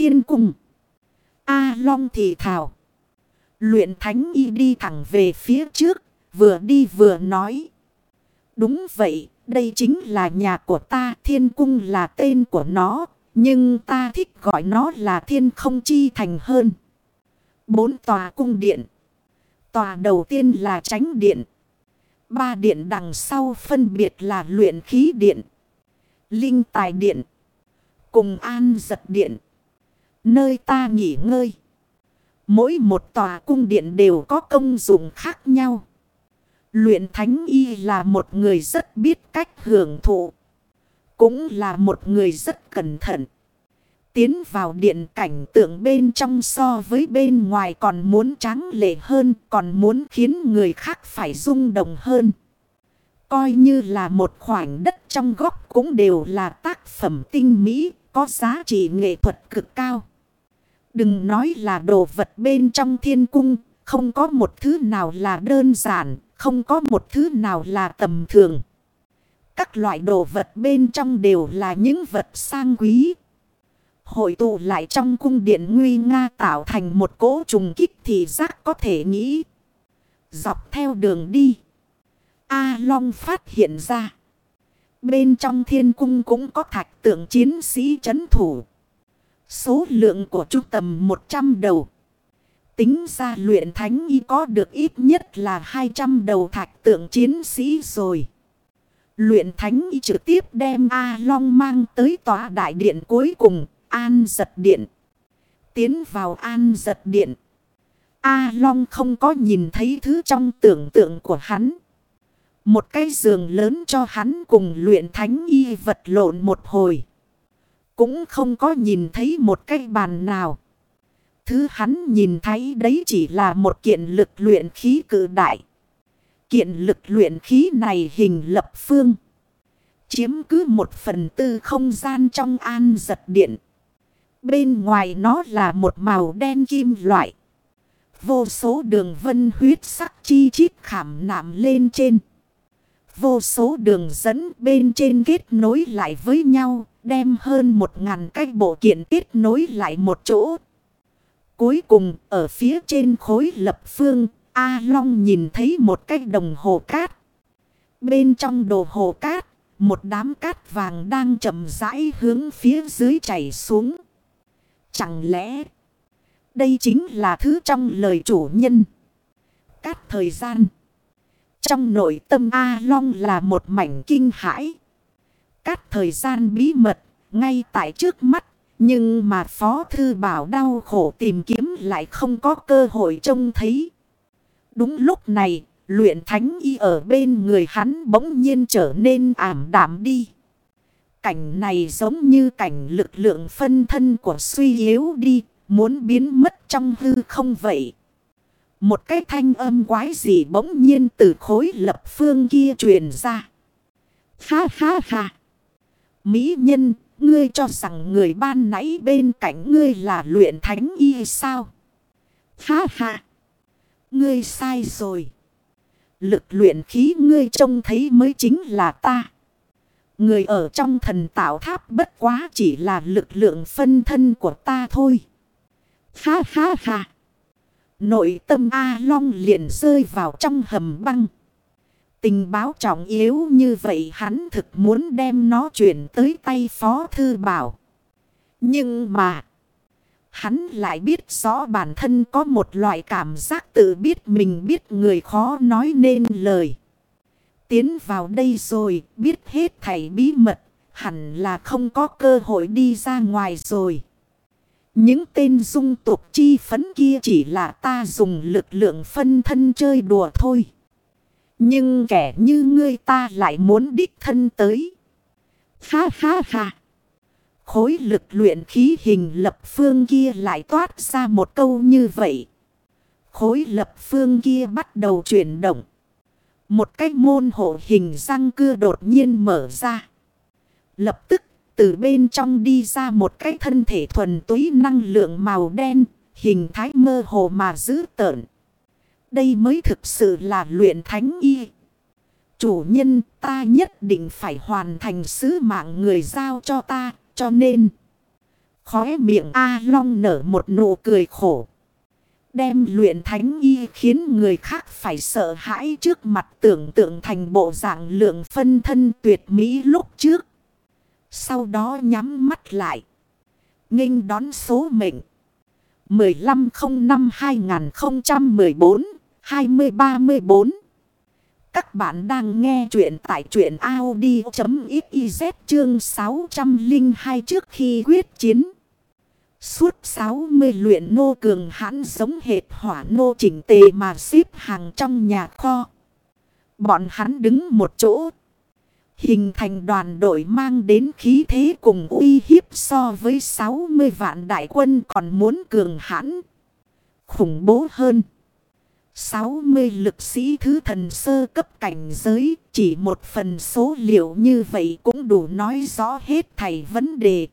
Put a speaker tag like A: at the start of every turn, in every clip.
A: thiên cung. A Long thì thảo. Luyện thánh y đi thẳng về phía trước, vừa đi vừa nói. Đúng vậy, đây chính là nhà của ta, thiên cung là tên của nó, nhưng ta thích gọi nó là thiên không chi thành hơn. Bốn tòa cung điện. Tòa đầu tiên là tránh điện. Ba điện đằng sau phân biệt là luyện khí điện, linh tài điện, cùng an giật điện. Nơi ta nghỉ ngơi. Mỗi một tòa cung điện đều có công dụng khác nhau. Luyện thánh y là một người rất biết cách hưởng thụ. Cũng là một người rất cẩn thận. Tiến vào điện cảnh tượng bên trong so với bên ngoài còn muốn tráng lệ hơn, còn muốn khiến người khác phải rung động hơn. Coi như là một khoảnh đất trong góc cũng đều là tác phẩm tinh mỹ, có giá trị nghệ thuật cực cao. Đừng nói là đồ vật bên trong thiên cung, không có một thứ nào là đơn giản, không có một thứ nào là tầm thường. Các loại đồ vật bên trong đều là những vật sang quý. Hội tụ lại trong cung điện nguy nga tạo thành một cỗ trùng kích thì giác có thể nghĩ. Dọc theo đường đi. A Long phát hiện ra. Bên trong thiên cung cũng có thạch tượng chiến sĩ chấn thủ. Số lượng của trung tầm 100 đầu. Tính ra luyện thánh y có được ít nhất là 200 đầu thạch tượng chiến sĩ rồi. Luyện thánh y trực tiếp đem A Long mang tới tòa đại điện cuối cùng, An giật điện. Tiến vào An giật điện. A Long không có nhìn thấy thứ trong tưởng tượng của hắn. Một cái giường lớn cho hắn cùng luyện thánh y vật lộn một hồi. Cũng không có nhìn thấy một cái bàn nào. Thứ hắn nhìn thấy đấy chỉ là một kiện lực luyện khí cử đại. Kiện lực luyện khí này hình lập phương. Chiếm cứ một phần tư không gian trong an giật điện. Bên ngoài nó là một màu đen kim loại. Vô số đường vân huyết sắc chi chít khảm nạm lên trên. Vô số đường dẫn bên trên kết nối lại với nhau, đem hơn một ngàn cái bộ kiện kết nối lại một chỗ. Cuối cùng, ở phía trên khối lập phương, A Long nhìn thấy một cái đồng hồ cát. Bên trong đồ hồ cát, một đám cát vàng đang chậm rãi hướng phía dưới chảy xuống. Chẳng lẽ, đây chính là thứ trong lời chủ nhân. Cát thời gian. Trong nội tâm A Long là một mảnh kinh hãi. Cát thời gian bí mật, ngay tại trước mắt. Nhưng mà Phó Thư Bảo đau khổ tìm kiếm lại không có cơ hội trông thấy. Đúng lúc này, luyện thánh y ở bên người hắn bỗng nhiên trở nên ảm đạm đi. Cảnh này giống như cảnh lực lượng phân thân của suy yếu đi, muốn biến mất trong hư không vậy. Một cái thanh âm quái gì bỗng nhiên từ khối lập phương kia truyền ra. Ha ha ha. Mỹ nhân, ngươi cho rằng người ban nãy bên cạnh ngươi là luyện thánh y sao? Ha ha. Ngươi sai rồi. Lực luyện khí ngươi trông thấy mới chính là ta. Người ở trong thần tạo tháp bất quá chỉ là lực lượng phân thân của ta thôi. Ha ha ha. Nội tâm A Long liền rơi vào trong hầm băng. Tình báo trọng yếu như vậy hắn thực muốn đem nó chuyển tới tay Phó Thư Bảo. Nhưng mà, hắn lại biết rõ bản thân có một loại cảm giác tự biết mình biết người khó nói nên lời. Tiến vào đây rồi, biết hết thảy bí mật, hẳn là không có cơ hội đi ra ngoài rồi. Những tên dung tục chi phấn kia chỉ là ta dùng lực lượng phân thân chơi đùa thôi. Nhưng kẻ như ngươi ta lại muốn đích thân tới. Ha ha ha. Khối lực luyện khí hình lập phương kia lại toát ra một câu như vậy. Khối lập phương kia bắt đầu chuyển động. Một cái môn hộ hình răng cưa đột nhiên mở ra. Lập tức từ bên trong đi ra một cái thân thể thuần túy năng lượng màu đen, hình thái mơ hồ mà dữ tợn. Đây mới thực sự là luyện thánh y. Chủ nhân ta nhất định phải hoàn thành sứ mạng người giao cho ta, cho nên... Khóe miệng A Long nở một nụ cười khổ. Đem luyện thánh y khiến người khác phải sợ hãi trước mặt tưởng tượng thành bộ dạng lượng phân thân tuyệt mỹ lúc trước. Sau đó nhắm mắt lại. nghênh đón số mệnh. 1505-2014-2034 Các bạn đang nghe chuyện tại truyện Audi.xyz chương 602 trước khi quyết chiến. Suốt 60 luyện nô cường hãn giống hệt hỏa nô chỉnh tề mà xếp hàng trong nhà kho. Bọn hắn đứng một chỗ. Hình thành đoàn đội mang đến khí thế cùng uy hiếp so với 60 vạn đại quân còn muốn cường hãn. Khủng bố hơn. 60 lực sĩ thứ thần sơ cấp cảnh giới, chỉ một phần số liệu như vậy cũng đủ nói rõ hết thầy vấn đề.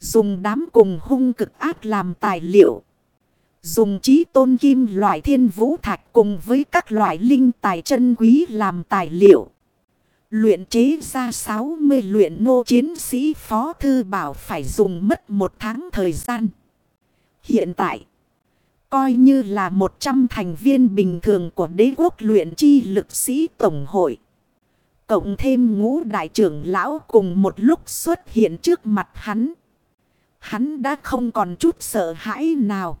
A: Dùng đám cùng hung cực ác làm tài liệu. Dùng trí tôn kim loại thiên vũ thạch cùng với các loại linh tài chân quý làm tài liệu. Luyện chế ra 60 luyện nô chiến sĩ phó thư bảo phải dùng mất một tháng thời gian. Hiện tại, coi như là 100 thành viên bình thường của đế quốc luyện chi lực sĩ tổng hội. Cộng thêm ngũ đại trưởng lão cùng một lúc xuất hiện trước mặt hắn. Hắn đã không còn chút sợ hãi nào.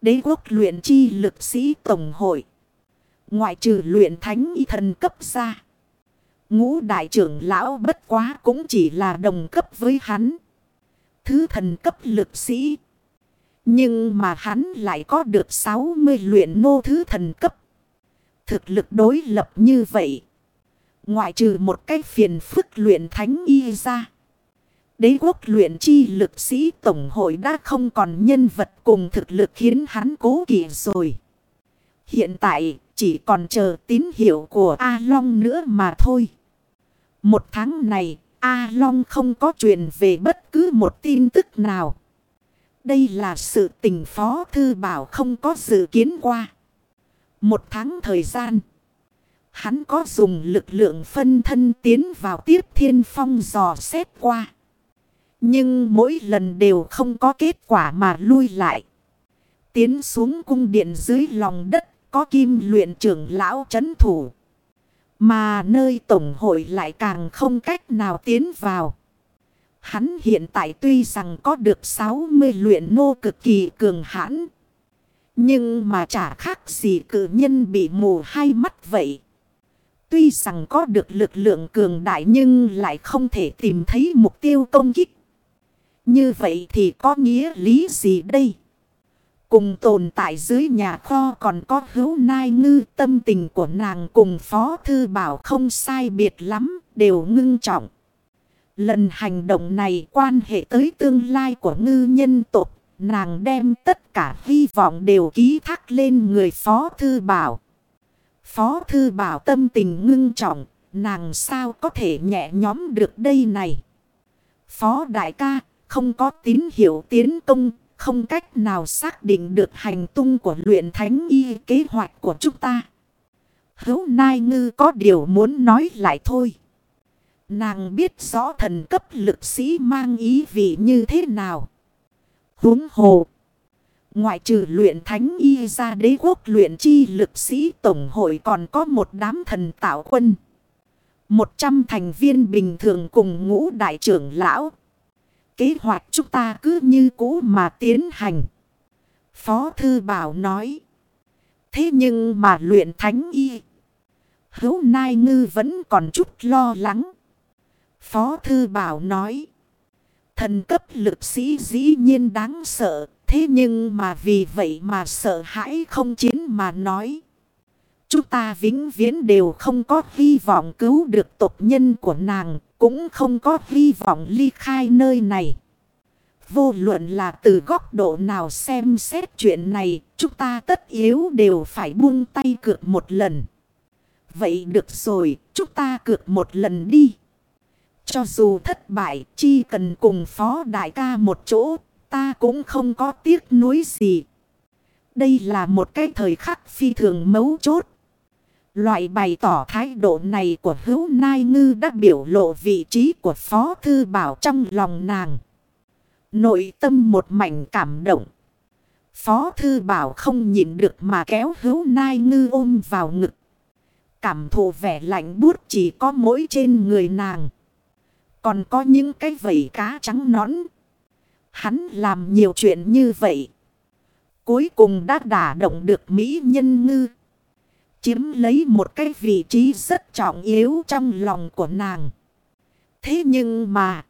A: Đế quốc luyện chi lực sĩ tổng hội. Ngoại trừ luyện thánh y thần cấp ra. Ngũ đại trưởng lão bất quá cũng chỉ là đồng cấp với hắn. Thứ thần cấp lực sĩ. Nhưng mà hắn lại có được 60 luyện nô thứ thần cấp. Thực lực đối lập như vậy. Ngoại trừ một cái phiền phức luyện thánh y ra. Đế quốc luyện chi lực sĩ tổng hội đã không còn nhân vật cùng thực lực khiến hắn cố kỵ rồi. Hiện tại chỉ còn chờ tín hiệu của A Long nữa mà thôi. Một tháng này, A Long không có truyền về bất cứ một tin tức nào. Đây là sự tình phó thư bảo không có dự kiến qua. Một tháng thời gian. Hắn có dùng lực lượng phân thân tiến vào tiếp thiên phong dò xét qua. Nhưng mỗi lần đều không có kết quả mà lui lại. Tiến xuống cung điện dưới lòng đất, có kim luyện trưởng lão chấn thủ. Mà nơi tổng hội lại càng không cách nào tiến vào. Hắn hiện tại tuy rằng có được 60 luyện nô cực kỳ cường hãn. Nhưng mà chả khác gì cử nhân bị mù hai mắt vậy. Tuy rằng có được lực lượng cường đại nhưng lại không thể tìm thấy mục tiêu công kích. Như vậy thì có nghĩa lý gì đây? Cùng tồn tại dưới nhà kho còn có hữu nai ngư tâm tình của nàng cùng phó thư bảo không sai biệt lắm, đều ngưng trọng. Lần hành động này quan hệ tới tương lai của ngư nhân tộc, nàng đem tất cả hy vọng đều ký thác lên người phó thư bảo. Phó thư bảo tâm tình ngưng trọng, nàng sao có thể nhẹ nhóm được đây này. Phó đại ca, không có tín hiệu tiến công, không cách nào xác định được hành tung của luyện thánh y kế hoạch của chúng ta. Hấu Nai Ngư có điều muốn nói lại thôi. Nàng biết rõ thần cấp lực sĩ mang ý vị như thế nào. Huống hồ. Ngoại trừ luyện thánh y ra đế quốc luyện chi lực sĩ tổng hội còn có một đám thần tạo quân. Một trăm thành viên bình thường cùng ngũ đại trưởng lão kế hoạch chúng ta cứ như cũ mà tiến hành. Phó Thư Bảo nói. Thế nhưng mà luyện thánh y. Hữu Nai Ngư vẫn còn chút lo lắng. Phó Thư Bảo nói. Thần cấp lực sĩ dĩ nhiên đáng sợ. Thế nhưng mà vì vậy mà sợ hãi không chiến mà nói. Chúng ta vĩnh viễn đều không có hy vọng cứu được tộc nhân của nàng, cũng không có hy vọng ly khai nơi này. Vô luận là từ góc độ nào xem xét chuyện này, chúng ta tất yếu đều phải buông tay cược một lần. Vậy được rồi, chúng ta cược một lần đi. Cho dù thất bại, chi cần cùng phó đại ca một chỗ, ta cũng không có tiếc nuối gì. Đây là một cái thời khắc phi thường mấu chốt. Loại bày tỏ thái độ này của hữu nai ngư đã biểu lộ vị trí của Phó Thư Bảo trong lòng nàng. Nội tâm một mảnh cảm động. Phó thư bảo không nhịn được mà kéo hữu nai ngư ôm vào ngực. Cảm thụ vẻ lạnh buốt chỉ có mỗi trên người nàng. Còn có những cái vẩy cá trắng nõn. Hắn làm nhiều chuyện như vậy. Cuối cùng đã đả động được Mỹ nhân ngư. Chiếm lấy một cái vị trí rất trọng yếu trong lòng của nàng. Thế nhưng mà.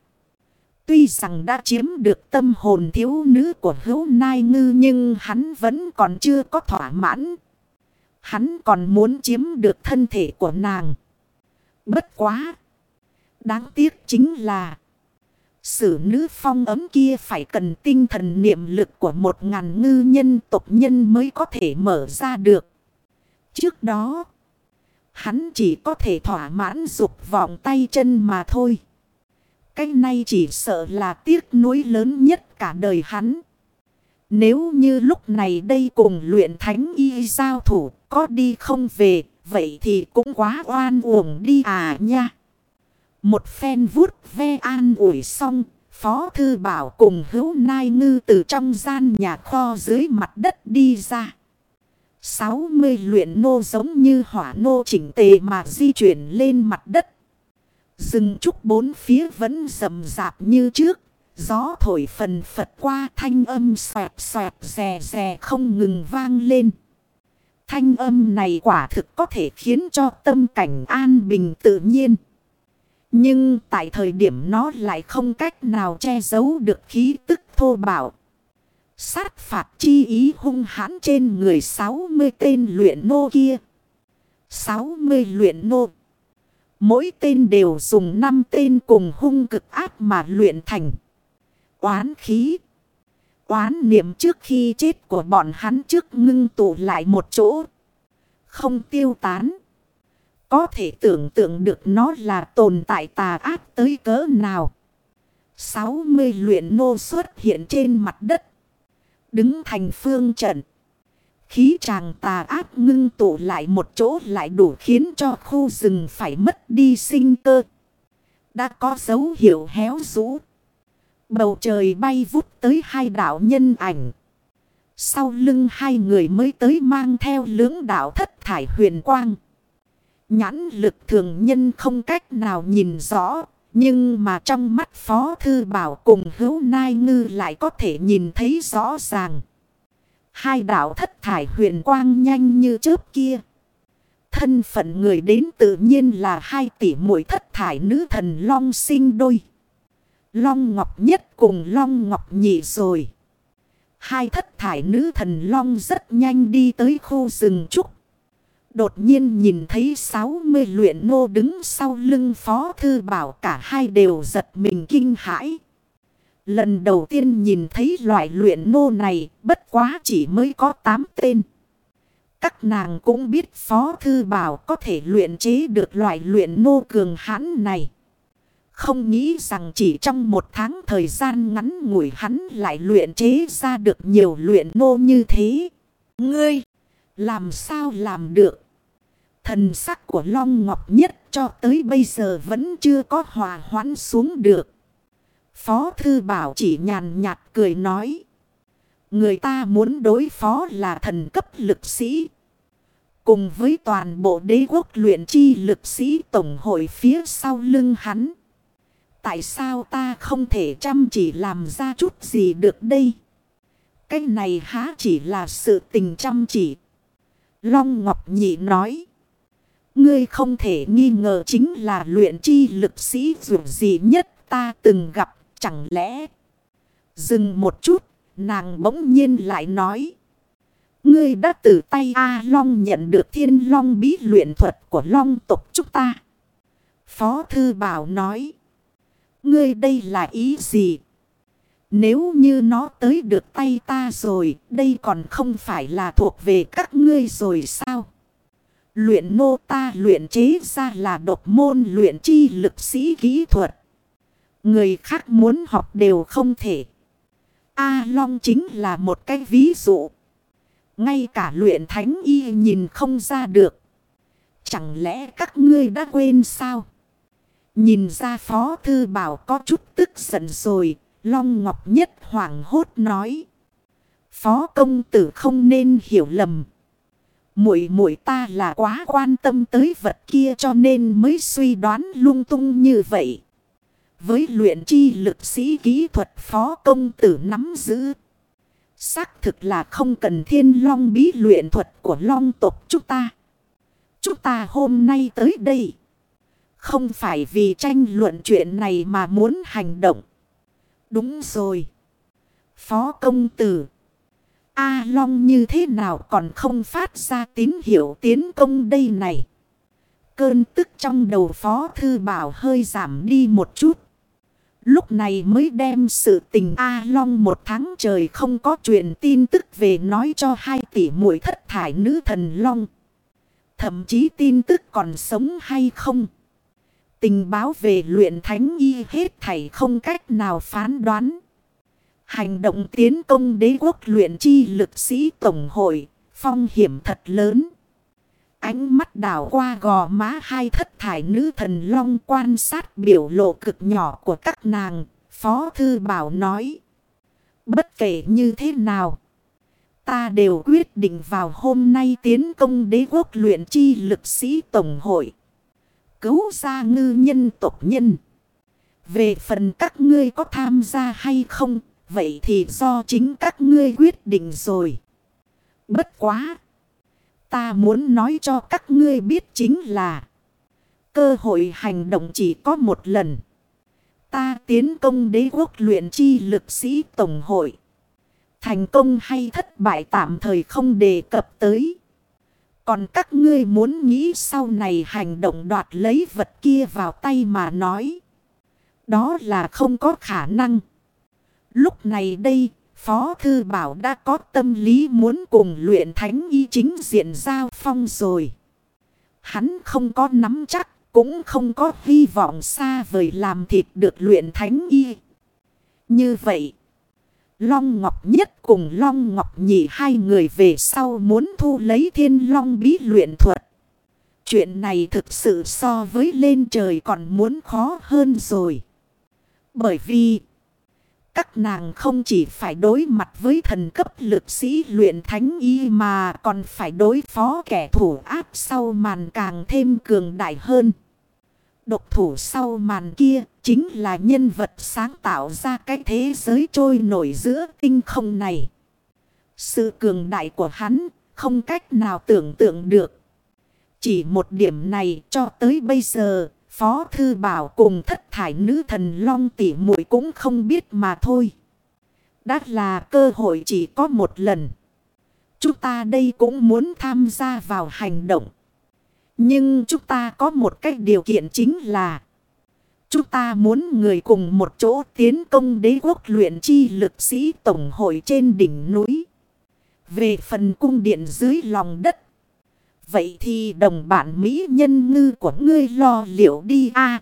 A: Tuy rằng đã chiếm được tâm hồn thiếu nữ của hữu nai ngư nhưng hắn vẫn còn chưa có thỏa mãn. Hắn còn muốn chiếm được thân thể của nàng. Bất quá. Đáng tiếc chính là. Sử nữ phong ấm kia phải cần tinh thần niệm lực của một ngàn ngư nhân tộc nhân mới có thể mở ra được. Trước đó. Hắn chỉ có thể thỏa mãn dục vọng tay chân mà thôi. Cái này chỉ sợ là tiếc nuối lớn nhất cả đời hắn. Nếu như lúc này đây cùng luyện thánh y giao thủ có đi không về, vậy thì cũng quá oan uổng đi à nha. Một phen vuốt ve an ủi xong, Phó Thư Bảo cùng hữu nai ngư từ trong gian nhà kho dưới mặt đất đi ra. 60 luyện nô giống như hỏa nô chỉnh tề mà di chuyển lên mặt đất. Rừng trúc bốn phía vẫn rầm rạp như trước. Gió thổi phần phật qua, thanh âm xoẹt xoẹt rè rè không ngừng vang lên. Thanh âm này quả thực có thể khiến cho tâm cảnh an bình tự nhiên. Nhưng tại thời điểm nó lại không cách nào che giấu được khí tức thô bạo. Sát phạt chi ý hung hãn trên người 60 tên luyện nô kia. 60 luyện nô. Mỗi tên đều dùng 5 tên cùng hung cực ác mà luyện thành. Oán khí. Oán niệm trước khi chết của bọn hắn trước ngưng tụ lại một chỗ. Không tiêu tán. Có thể tưởng tượng được nó là tồn tại tà ác tới cỡ nào. 60 luyện nô xuất hiện trên mặt đất. Đứng thành phương trận. Khí tràng tà ác ngưng tụ lại một chỗ lại đủ khiến cho khu rừng phải mất đi sinh cơ. Đã có dấu hiệu héo rũ. Bầu trời bay vút tới hai đảo nhân ảnh. Sau lưng hai người mới tới mang theo lưỡng đảo thất thải huyền quang. Nhãn lực thường nhân không cách nào nhìn rõ. Nhưng mà trong mắt Phó Thư Bảo cùng hữu nai ngư lại có thể nhìn thấy rõ ràng. Hai đảo thất thải huyền quang nhanh như chớp kia. Thân phận người đến tự nhiên là hai tỷ muội thất thải nữ thần long sinh đôi. Long ngọc nhất cùng long ngọc nhị rồi. Hai thất thải nữ thần long rất nhanh đi tới khu rừng trúc. Đột nhiên nhìn thấy 60 luyện nô đứng sau lưng phó thư bảo cả hai đều giật mình kinh hãi. Lần đầu tiên nhìn thấy loại luyện nô này bất quá chỉ mới có 8 tên. Các nàng cũng biết phó thư bảo có thể luyện chế được loại luyện nô cường hãn này. Không nghĩ rằng chỉ trong một tháng thời gian ngắn ngủi hắn lại luyện chế ra được nhiều luyện nô như thế. Ngươi, làm sao làm được? Thần sắc của Long Ngọc Nhất cho tới bây giờ vẫn chưa có hòa hoãn xuống được. Phó Thư Bảo chỉ nhàn nhạt cười nói. Người ta muốn đối phó là thần cấp lực sĩ. Cùng với toàn bộ đế quốc luyện chi lực sĩ tổng hội phía sau lưng hắn. Tại sao ta không thể chăm chỉ làm ra chút gì được đây? Cái này há chỉ là sự tình chăm chỉ. Long Ngọc Nhị nói. Ngươi không thể nghi ngờ chính là luyện chi lực sĩ dù gì nhất ta từng gặp chẳng lẽ. Dừng một chút, nàng bỗng nhiên lại nói. Ngươi đã từ tay A Long nhận được thiên long bí luyện thuật của long tộc chúng ta. Phó Thư Bảo nói. Ngươi đây là ý gì? Nếu như nó tới được tay ta rồi, đây còn không phải là thuộc về các ngươi rồi sao? Luyện nô ta luyện chế ra là độc môn luyện chi lực sĩ kỹ thuật. Người khác muốn học đều không thể. A Long chính là một cái ví dụ. Ngay cả luyện thánh y nhìn không ra được. Chẳng lẽ các ngươi đã quên sao? Nhìn ra phó thư bảo có chút tức giận rồi. Long Ngọc Nhất hoảng hốt nói. Phó công tử không nên hiểu lầm. Muội muội ta là quá quan tâm tới vật kia cho nên mới suy đoán lung tung như vậy. Với luyện chi lực sĩ kỹ thuật phó công tử nắm giữ. Xác thực là không cần thiên long bí luyện thuật của long tộc chúng ta. Chúng ta hôm nay tới đây. Không phải vì tranh luận chuyện này mà muốn hành động. Đúng rồi. Phó công tử. A Long như thế nào còn không phát ra tín hiệu tiến công đây này. Cơn tức trong đầu Phó Thư Bảo hơi giảm đi một chút. Lúc này mới đem sự tình A Long một tháng trời không có truyền tin tức về nói cho hai tỷ muội thất thải nữ thần Long. Thậm chí tin tức còn sống hay không. Tình báo về luyện thánh y hết thảy không cách nào phán đoán. Hành động tiến công đế quốc luyện chi lực sĩ tổng hội, phong hiểm thật lớn. Ánh mắt đảo qua gò má hai thất thải nữ thần long quan sát biểu lộ cực nhỏ của các nàng, Phó Thư Bảo nói. Bất kể như thế nào, ta đều quyết định vào hôm nay tiến công đế quốc luyện chi lực sĩ tổng hội. Cứu ra ngư nhân tộc nhân. Về phần các ngươi có tham gia hay không, Vậy thì do chính các ngươi quyết định rồi. Bất quá. Ta muốn nói cho các ngươi biết chính là. Cơ hội hành động chỉ có một lần. Ta tiến công đế quốc luyện chi lực sĩ tổng hội. Thành công hay thất bại tạm thời không đề cập tới. Còn các ngươi muốn nghĩ sau này hành động đoạt lấy vật kia vào tay mà nói. Đó là không có khả năng. Lúc này đây, Phó Thư Bảo đã có tâm lý muốn cùng luyện thánh y chính diện giao phong rồi. Hắn không có nắm chắc, cũng không có hy vọng xa vời làm thịt được luyện thánh y. Như vậy, Long Ngọc Nhất cùng Long Ngọc Nhị hai người về sau muốn thu lấy thiên long bí luyện thuật. Chuyện này thực sự so với lên trời còn muốn khó hơn rồi. Bởi vì... Các nàng không chỉ phải đối mặt với thần cấp lực sĩ luyện thánh y mà còn phải đối phó kẻ thủ áp sau màn càng thêm cường đại hơn. Độc thủ sau màn kia chính là nhân vật sáng tạo ra cái thế giới trôi nổi giữa tinh không này. Sự cường đại của hắn không cách nào tưởng tượng được. Chỉ một điểm này cho tới bây giờ Phó Thư Bảo cùng thất thải nữ thần Long tỷ muội cũng không biết mà thôi. Đã là cơ hội chỉ có một lần. Chúng ta đây cũng muốn tham gia vào hành động. Nhưng chúng ta có một cách điều kiện chính là. Chúng ta muốn người cùng một chỗ tiến công đế quốc luyện chi lực sĩ tổng hội trên đỉnh núi. Về phần cung điện dưới lòng đất. Vậy thì đồng bạn Mỹ nhân ngư của ngươi lo liệu đi a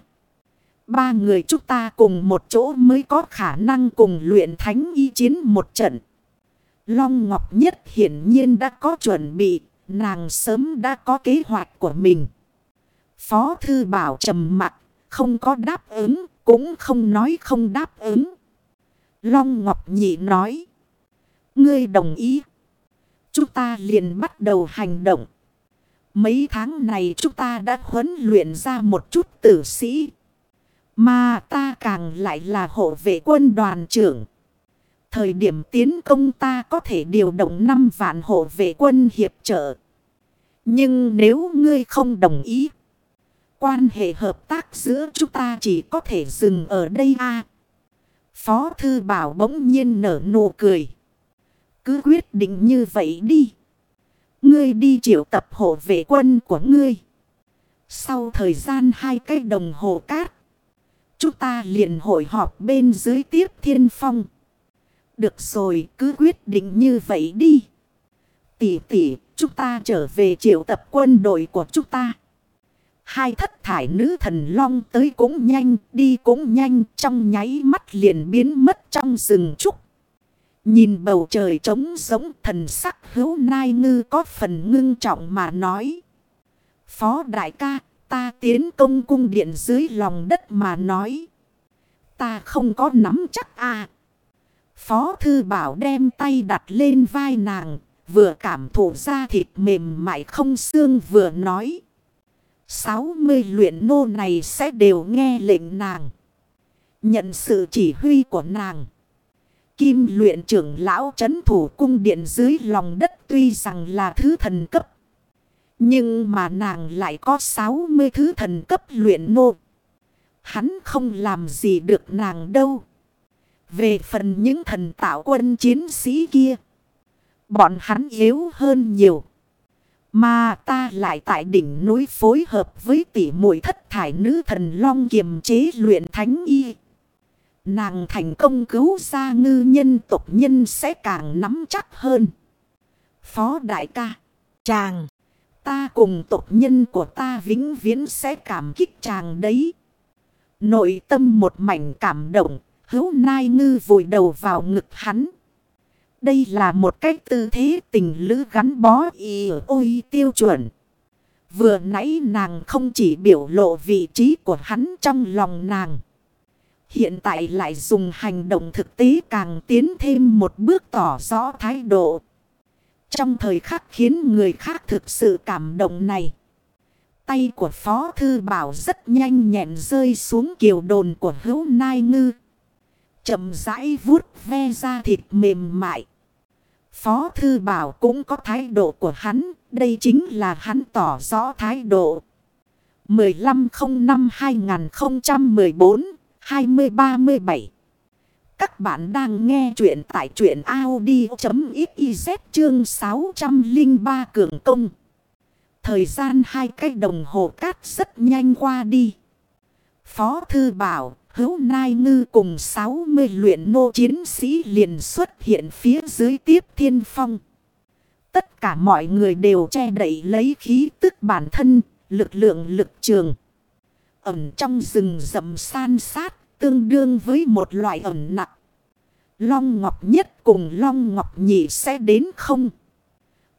A: Ba người chúng ta cùng một chỗ mới có khả năng cùng luyện thánh y chiến một trận. Long Ngọc Nhất hiển nhiên đã có chuẩn bị, nàng sớm đã có kế hoạch của mình. Phó Thư Bảo trầm mặt, không có đáp ứng, cũng không nói không đáp ứng. Long Ngọc Nhị nói, ngươi đồng ý. Chúng ta liền bắt đầu hành động. Mấy tháng này chúng ta đã huấn luyện ra một chút tử sĩ. Mà ta càng lại là hộ vệ quân đoàn trưởng. Thời điểm tiến công ta có thể điều động 5 vạn hộ vệ quân hiệp trợ. Nhưng nếu ngươi không đồng ý. Quan hệ hợp tác giữa chúng ta chỉ có thể dừng ở đây a Phó thư bảo bỗng nhiên nở nụ cười. Cứ quyết định như vậy đi. Ngươi đi triệu tập hộ vệ quân của ngươi. Sau thời gian hai cái đồng hồ cát. Chúng ta liền hội họp bên dưới tiếp thiên phong. Được rồi cứ quyết định như vậy đi. Tỷ tỷ chúng ta trở về triệu tập quân đội của chúng ta. Hai thất thải nữ thần long tới cũng nhanh, đi cũng nhanh, trong nháy mắt liền biến mất trong rừng trúc. Nhìn bầu trời trống giống thần sắc hữu nai ngư có phần ngưng trọng mà nói. Phó đại ca, ta tiến công cung điện dưới lòng đất mà nói. Ta không có nắm chắc à. Phó thư bảo đem tay đặt lên vai nàng. Vừa cảm thụ ra thịt mềm mại không xương vừa nói. 60 luyện nô này sẽ đều nghe lệnh nàng. Nhận sự chỉ huy của nàng. Kim luyện trưởng lão chấn thủ cung điện dưới lòng đất tuy rằng là thứ thần cấp. Nhưng mà nàng lại có 60 thứ thần cấp luyện nô. Hắn không làm gì được nàng đâu. Về phần những thần tạo quân chiến sĩ kia. Bọn hắn yếu hơn nhiều. Mà ta lại tại đỉnh núi phối hợp với tỷ muội thất thải nữ thần long kiềm chế luyện thánh y. Nàng thành công cứu ra ngư nhân tộc nhân sẽ càng nắm chắc hơn. Phó đại ca, chàng, ta cùng tộc nhân của ta vĩnh viễn sẽ cảm kích chàng đấy. Nội tâm một mảnh cảm động, hữu nai ngư vùi đầu vào ngực hắn. Đây là một cách tư thế tình lữ gắn bó y ôi tiêu chuẩn. Vừa nãy nàng không chỉ biểu lộ vị trí của hắn trong lòng nàng. Hiện tại lại dùng hành động thực tế càng tiến thêm một bước tỏ rõ thái độ. Trong thời khắc khiến người khác thực sự cảm động này. Tay của Phó Thư Bảo rất nhanh nhẹn rơi xuống kiều đồn của hữu nai ngư. Chầm rãi vuốt ve ra thịt mềm mại. Phó Thư Bảo cũng có thái độ của hắn. Đây chính là hắn tỏ rõ thái độ. 20-37. Các bạn đang nghe chuyện tại truyện Audi.xyz chương 603 cường công. Thời gian hai cái đồng hồ cát rất nhanh qua đi. Phó Thư Bảo Hữu Nai Ngư cùng 60 luyện nô chiến sĩ liền xuất hiện phía dưới tiếp thiên phong. Tất cả mọi người đều che đẩy lấy khí tức bản thân, lực lượng lực trường. Ẩm trong rừng rậm san sát, tương đương với một loại ẩm nặng. Long Ngọc nhất cùng Long Ngọc nhị sẽ đến không?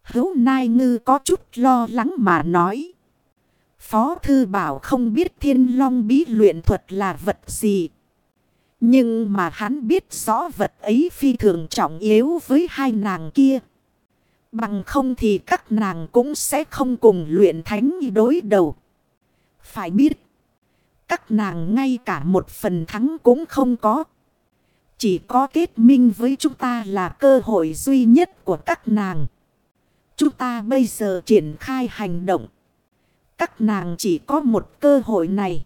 A: Hữu Nai Ngư có chút lo lắng mà nói. Phó Thư Bảo không biết thiên long bí luyện thuật là vật gì. Nhưng mà hắn biết rõ vật ấy phi thường trọng yếu với hai nàng kia. Bằng không thì các nàng cũng sẽ không cùng luyện thánh đối đầu. Phải biết. Các nàng ngay cả một phần thắng cũng không có. Chỉ có kết minh với chúng ta là cơ hội duy nhất của các nàng. Chúng ta bây giờ triển khai hành động. Các nàng chỉ có một cơ hội này.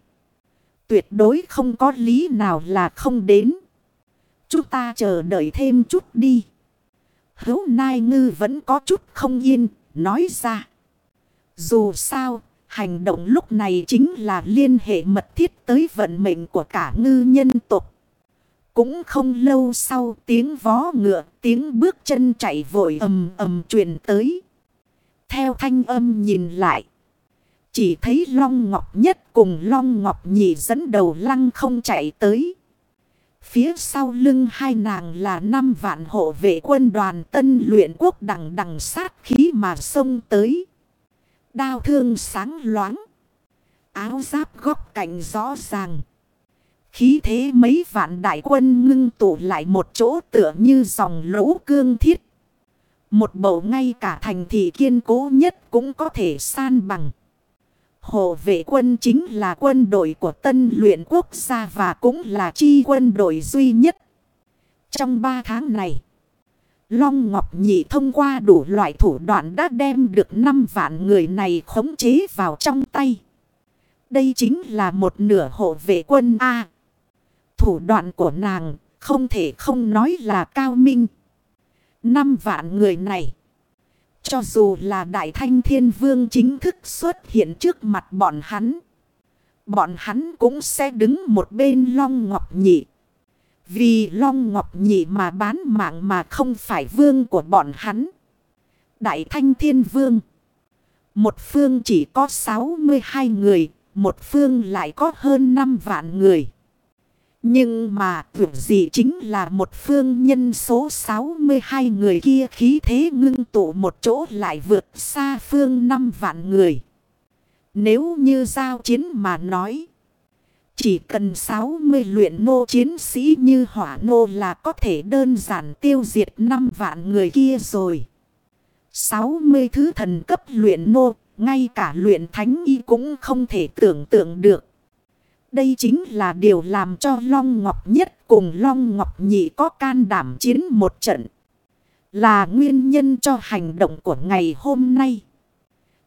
A: Tuyệt đối không có lý nào là không đến. Chúng ta chờ đợi thêm chút đi. Hữu Nai Ngư vẫn có chút không yên, nói ra. Dù sao, hành động lúc này chính là liên hệ mật thiết tới vận mệnh của cả ngư nhân tộc. Cũng không lâu sau tiếng vó ngựa, tiếng bước chân chạy vội ầm ầm truyền tới. Theo thanh âm nhìn lại. Chỉ thấy Long Ngọc Nhất cùng Long Ngọc Nhị dẫn đầu lăng không chạy tới. Phía sau lưng hai nàng là năm vạn hộ vệ quân đoàn tân luyện quốc đằng đằng sát khí mà xông tới. Đao thương sáng loáng. Áo giáp góc cạnh rõ ràng. Khí thế mấy vạn đại quân ngưng tụ lại một chỗ tựa như dòng lỗ cương thiết. Một bầu ngay cả thành thị kiên cố nhất cũng có thể san bằng. Hộ vệ quân chính là quân đội của tân luyện quốc gia và cũng là chi quân đội duy nhất. Trong 3 tháng này, Long Ngọc Nhị thông qua đủ loại thủ đoạn đã đem được 5 vạn người này khống chế vào trong tay. Đây chính là một nửa hộ vệ quân A. Thủ đoạn của nàng không thể không nói là cao minh. 5 vạn người này. Cho dù là Đại Thanh Thiên Vương chính thức xuất hiện trước mặt bọn hắn. Bọn hắn cũng sẽ đứng một bên Long Ngọc Nhị. Vì Long Ngọc Nhị mà bán mạng mà không phải vương của bọn hắn. Đại Thanh Thiên Vương. Một phương chỉ có 62 người. Một phương lại có hơn 5 vạn người. Nhưng mà tưởng gì chính là một phương nhân số 62 người kia khí thế ngưng tụ một chỗ lại vượt xa phương 5 vạn người. Nếu như giao chiến mà nói. Chỉ cần 60 luyện nô chiến sĩ như hỏa nô là có thể đơn giản tiêu diệt 5 vạn người kia rồi. 60 thứ thần cấp luyện nô, ngay cả luyện thánh y cũng không thể tưởng tượng được. Đây chính là điều làm cho Long Ngọc Nhất cùng Long Ngọc Nhị có can đảm chiến một trận. Là nguyên nhân cho hành động của ngày hôm nay.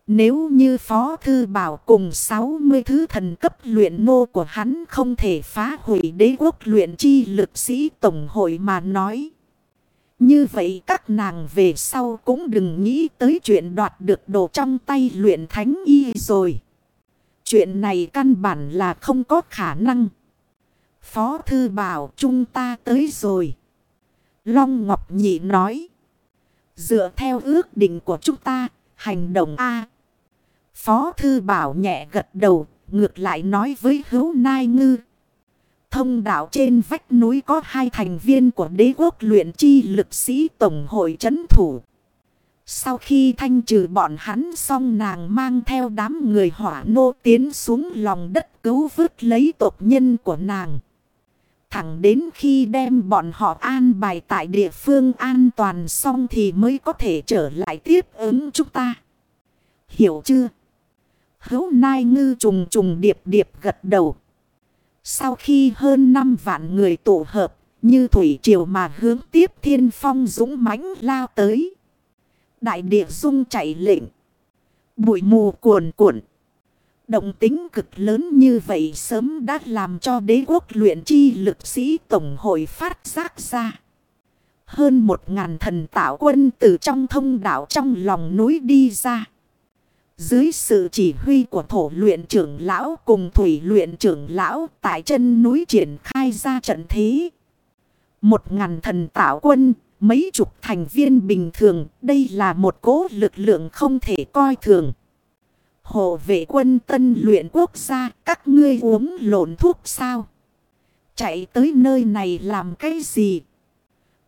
A: Nếu như Phó Thư Bảo cùng 60 thứ thần cấp luyện nô của hắn không thể phá hủy đế quốc luyện chi lực sĩ Tổng hội mà nói. Như vậy các nàng về sau cũng đừng nghĩ tới chuyện đoạt được đồ trong tay luyện thánh y rồi. Chuyện này căn bản là không có khả năng. Phó Thư Bảo chúng ta tới rồi. Long Ngọc Nhị nói. Dựa theo ước định của chúng ta, hành động A. Phó Thư Bảo nhẹ gật đầu, ngược lại nói với hữu nai ngư. Thông đạo trên vách núi có hai thành viên của đế quốc luyện chi lực sĩ Tổng hội chấn thủ. Sau khi thanh trừ bọn hắn xong nàng mang theo đám người hỏa nô tiến xuống lòng đất cứu vứt lấy tộc nhân của nàng. Thẳng đến khi đem bọn họ an bài tại địa phương an toàn xong thì mới có thể trở lại tiếp ứng chúng ta. Hiểu chưa? Hấu nai ngư trùng trùng điệp điệp gật đầu. Sau khi hơn 5 vạn người tụ hợp, như thủy triều mà hướng tiếp thiên phong dũng mãnh lao tới. Đại địa rung chạy lệnh. Bụi mù cuồn cuộn. Động tính cực lớn như vậy sớm đã làm cho đế quốc luyện chi lực sĩ tổng hội phát giác ra. Hơn một ngàn thần tạo quân từ trong thông đạo trong lòng núi đi ra. Dưới sự chỉ huy của thổ luyện trưởng lão cùng thủy luyện trưởng lão tại chân núi triển khai ra trận thế. Một ngàn thần tạo quân, mấy chục thành viên bình thường, đây là một cố lực lượng không thể coi thường. Hộ vệ quân tân luyện quốc gia, các ngươi uống lộn thuốc sao? Chạy tới nơi này làm cái gì?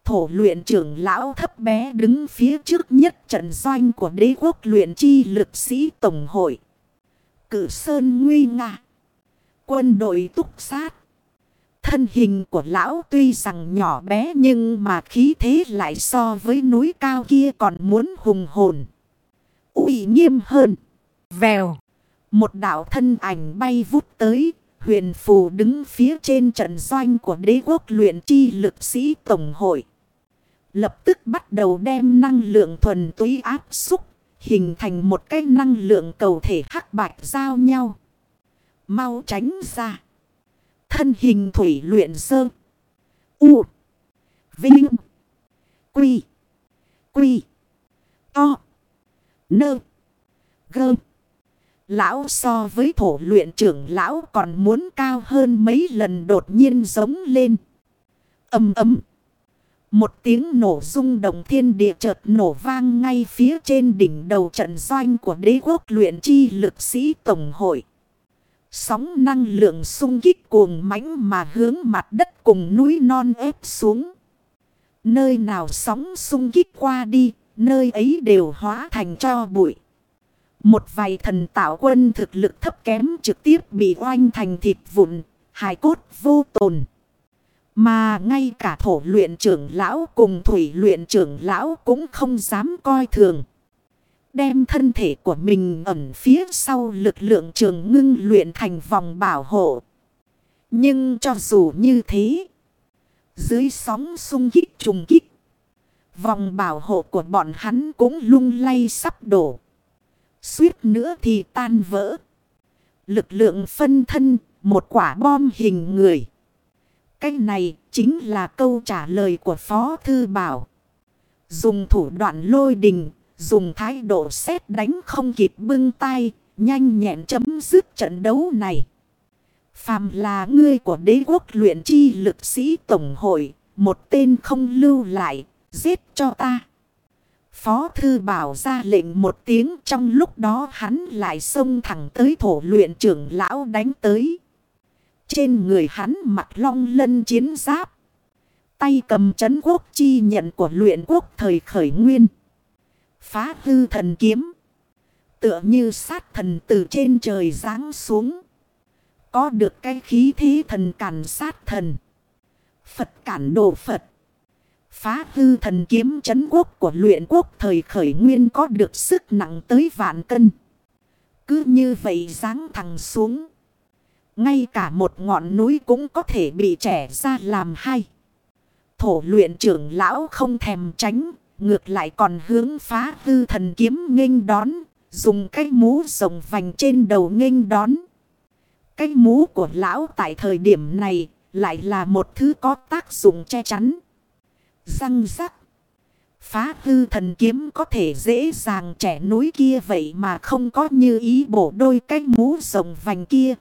A: Thổ luyện trưởng lão thấp bé đứng phía trước nhất trận doanh của đế quốc luyện chi lực sĩ Tổng hội. Cử Sơn Nguy Nga. Quân đội túc sát. Thân hình của lão tuy rằng nhỏ bé nhưng mà khí thế lại so với núi cao kia còn muốn hùng hồn. uy nghiêm hơn. Vèo. Một đạo thân ảnh bay vút tới. Huyền phù đứng phía trên trận doanh của đế quốc luyện chi lực sĩ Tổng hội. Lập tức bắt đầu đem năng lượng thuần túy áp xúc. Hình thành một cái năng lượng cầu thể hắc bạch giao nhau. Mau tránh ra. Thân hình thủy luyện sơ. U. Vinh. Quy. Quy. To. Nơ. Gơ. Lão so với thổ luyện trưởng lão còn muốn cao hơn mấy lần đột nhiên giống lên. Âm ấm. Một tiếng nổ rung động thiên địa chợt nổ vang ngay phía trên đỉnh đầu trận doanh của đế quốc luyện chi lực sĩ Tổng hội. Sóng năng lượng sung kích cuồng mãnh mà hướng mặt đất cùng núi non ép xuống. Nơi nào sóng sung kích qua đi, nơi ấy đều hóa thành cho bụi. Một vài thần tạo quân thực lực thấp kém trực tiếp bị oanh thành thịt vụn, hài cốt vô tồn. Mà ngay cả thổ luyện trưởng lão cùng thủy luyện trưởng lão cũng không dám coi thường. Đem thân thể của mình ẩn phía sau lực lượng trường ngưng luyện thành vòng bảo hộ. Nhưng cho dù như thế, dưới sóng sung kích trùng kích, vòng bảo hộ của bọn hắn cũng lung lay sắp đổ. Suýt nữa thì tan vỡ. Lực lượng phân thân, một quả bom hình người. Cái này chính là câu trả lời của Phó Thư Bảo. Dùng thủ đoạn lôi đình, dùng thái độ xét đánh không kịp bưng tay, nhanh nhẹn chấm dứt trận đấu này. Phàm là ngươi của đế quốc luyện chi lực sĩ tổng hội, một tên không lưu lại, giết cho ta. Phó thư bảo ra lệnh một tiếng trong lúc đó hắn lại xông thẳng tới thổ luyện trưởng lão đánh tới. Trên người hắn mặt long lân chiến giáp. Tay cầm chấn quốc chi nhận của luyện quốc thời khởi nguyên. Phá hư thần kiếm. Tựa như sát thần từ trên trời giáng xuống. Có được cái khí thế thần cản sát thần. Phật cản độ Phật. Phá hư thần kiếm chấn quốc của luyện quốc thời khởi nguyên có được sức nặng tới vạn cân. Cứ như vậy giáng thẳng xuống. Ngay cả một ngọn núi cũng có thể bị trẻ ra làm hai. Thổ luyện trưởng lão không thèm tránh. Ngược lại còn hướng phá hư thần kiếm nghênh đón. Dùng cái mũ rồng vành trên đầu nghênh đón. Cái mũ của lão tại thời điểm này lại là một thứ có tác dụng che chắn. Răng rắc. Phá hư thần kiếm có thể dễ dàng trẻ núi kia vậy mà không có như ý bổ đôi cái mũ rồng vành kia.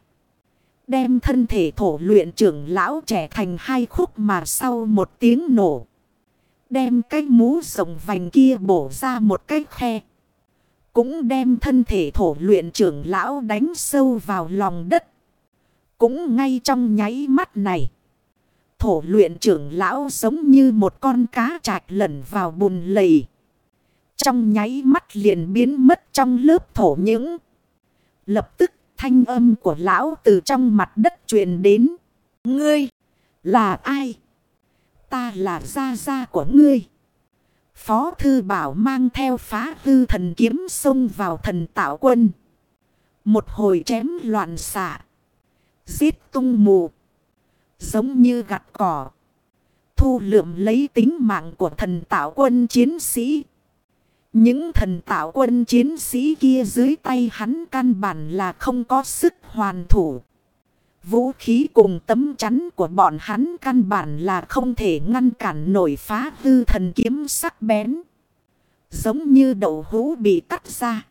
A: Đem thân thể thổ luyện trưởng lão trẻ thành hai khúc mà sau một tiếng nổ. Đem cái mũ rồng vành kia bổ ra một cái khe. Cũng đem thân thể thổ luyện trưởng lão đánh sâu vào lòng đất. Cũng ngay trong nháy mắt này. Thổ luyện trưởng lão giống như một con cá trạch lẩn vào bùn lầy. Trong nháy mắt liền biến mất trong lớp thổ những. Lập tức thanh âm của lão từ trong mặt đất truyền đến. Ngươi là ai? Ta là gia gia của ngươi. Phó thư bảo mang theo phá hư thần kiếm xông vào thần tạo quân. Một hồi chém loạn xạ. Giết tung mù. Giống như gặt cỏ. Thu lượm lấy tính mạng của thần tạo quân chiến sĩ. Những thần tạo quân chiến sĩ kia dưới tay hắn căn bản là không có sức hoàn thủ. Vũ khí cùng tấm chắn của bọn hắn căn bản là không thể ngăn cản nổi phá hư thần kiếm sắc bén. Giống như đậu hũ bị cắt ra.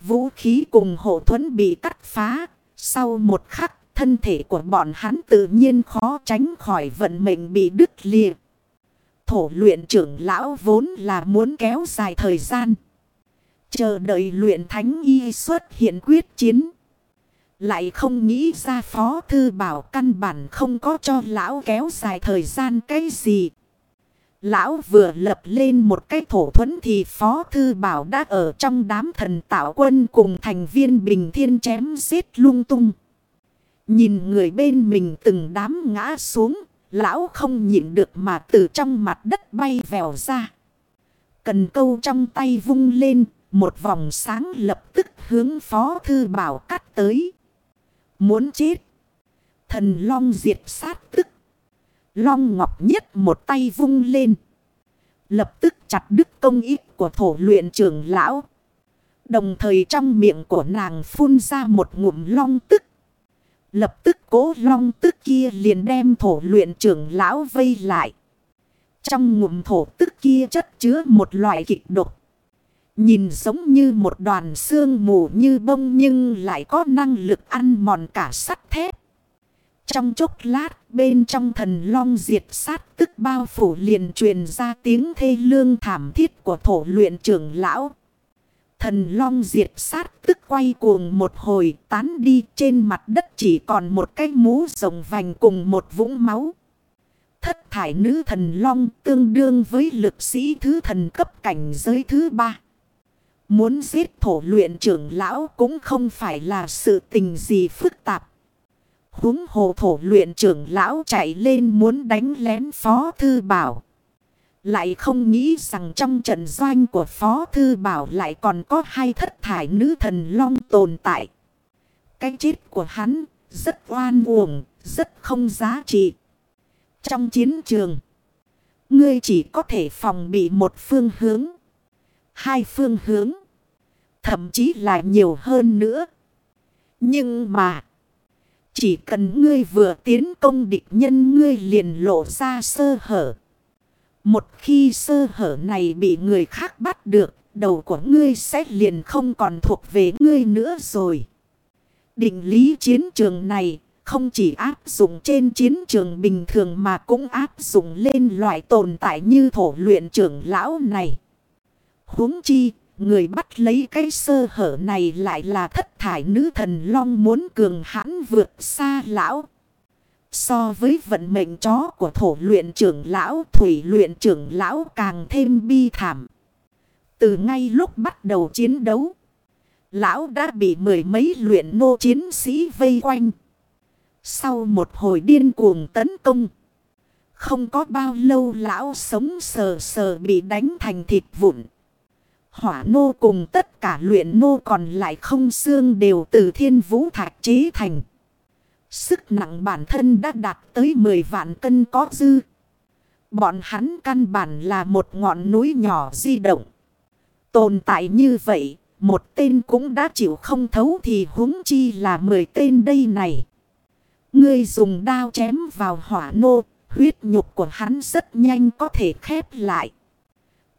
A: Vũ khí cùng hộ thuẫn bị cắt phá. Sau một khắc, thân thể của bọn hắn tự nhiên khó tránh khỏi vận mệnh bị đứt liệt Thổ luyện trưởng lão vốn là muốn kéo dài thời gian. Chờ đợi luyện thánh y xuất hiện quyết chiến. Lại không nghĩ ra phó thư bảo căn bản không có cho lão kéo dài thời gian cái gì. Lão vừa lập lên một cái thổ thuẫn thì phó thư bảo đã ở trong đám thần tạo quân cùng thành viên bình thiên chém giết lung tung. Nhìn người bên mình từng đám ngã xuống, lão không nhịn được mà từ trong mặt đất bay vèo ra. Cần câu trong tay vung lên, một vòng sáng lập tức hướng phó thư bảo cắt tới. Muốn chết. Thần long diệt sát tức. Long ngọc nhất một tay vung lên. Lập tức chặt đứt công ít của thổ luyện trưởng lão. Đồng thời trong miệng của nàng phun ra một ngụm long tức. Lập tức cố long tức kia liền đem thổ luyện trưởng lão vây lại. Trong ngụm thổ tức kia chất chứa một loại kịch độc. Nhìn giống như một đoàn xương mù như bông nhưng lại có năng lực ăn mòn cả sắt thép. Trong chốc lát, bên trong thần long diệt sát tức bao phủ liền truyền ra tiếng thê lương thảm thiết của thổ luyện trưởng lão. Thần long diệt sát tức quay cuồng một hồi tán đi trên mặt đất chỉ còn một cái mũ rồng vành cùng một vũng máu. Thất thải nữ thần long tương đương với lực sĩ thứ thần cấp cảnh giới thứ ba. Muốn giết thổ luyện trưởng lão cũng không phải là sự tình gì phức tạp. Húng hồ thổ luyện trưởng lão chạy lên muốn đánh lén phó thư bảo. Lại không nghĩ rằng trong trận doanh của Phó Thư Bảo lại còn có hai thất thải nữ thần long tồn tại. Cái chết của hắn rất oan uổng, rất không giá trị. Trong chiến trường, ngươi chỉ có thể phòng bị một phương hướng, hai phương hướng, thậm chí là nhiều hơn nữa. Nhưng mà, chỉ cần ngươi vừa tiến công địch nhân ngươi liền lộ ra sơ hở. Một khi sơ hở này bị người khác bắt được, đầu của ngươi sẽ liền không còn thuộc về ngươi nữa rồi. Định lý chiến trường này không chỉ áp dụng trên chiến trường bình thường mà cũng áp dụng lên loại tồn tại như thổ luyện trưởng lão này. huống chi, người bắt lấy cái sơ hở này lại là thất thải nữ thần long muốn cường hãn vượt xa lão. So với vận mệnh chó của thổ luyện trưởng lão, thủy luyện trưởng lão càng thêm bi thảm. Từ ngay lúc bắt đầu chiến đấu, lão đã bị mười mấy luyện nô chiến sĩ vây quanh. Sau một hồi điên cuồng tấn công. Không có bao lâu lão sống sờ sờ bị đánh thành thịt vụn. Hỏa nô cùng tất cả luyện nô còn lại không xương đều từ thiên vũ thạch chế thành. Sức nặng bản thân đã đạt tới 10 vạn cân có dư. Bọn hắn căn bản là một ngọn núi nhỏ di động. Tồn tại như vậy, một tên cũng đã chịu không thấu thì huống chi là 10 tên đây này. Ngươi dùng đao chém vào hỏa nô, huyết nhục của hắn rất nhanh có thể khép lại.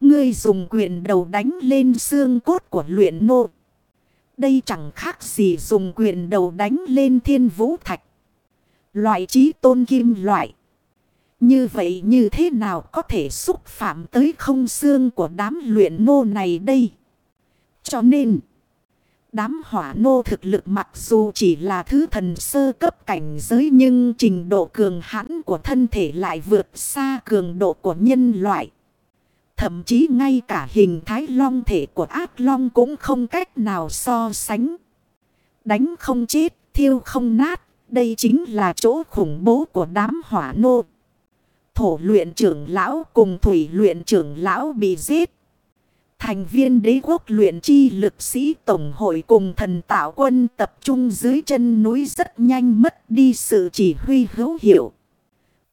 A: Ngươi dùng quyền đầu đánh lên xương cốt của luyện nô. Đây chẳng khác gì dùng quyền đầu đánh lên thiên vũ thạch. Loại trí tôn kim loại. Như vậy như thế nào có thể xúc phạm tới không xương của đám luyện nô này đây? Cho nên, đám hỏa nô thực lực mặc dù chỉ là thứ thần sơ cấp cảnh giới nhưng trình độ cường hãn của thân thể lại vượt xa cường độ của nhân loại. Thậm chí ngay cả hình thái long thể của ác long cũng không cách nào so sánh. Đánh không chết, thiêu không nát, đây chính là chỗ khủng bố của đám hỏa nô. Thổ luyện trưởng lão cùng thủy luyện trưởng lão bị giết. Thành viên đế quốc luyện chi lực sĩ tổng hội cùng thần tạo quân tập trung dưới chân núi rất nhanh mất đi sự chỉ huy hữu hiệu.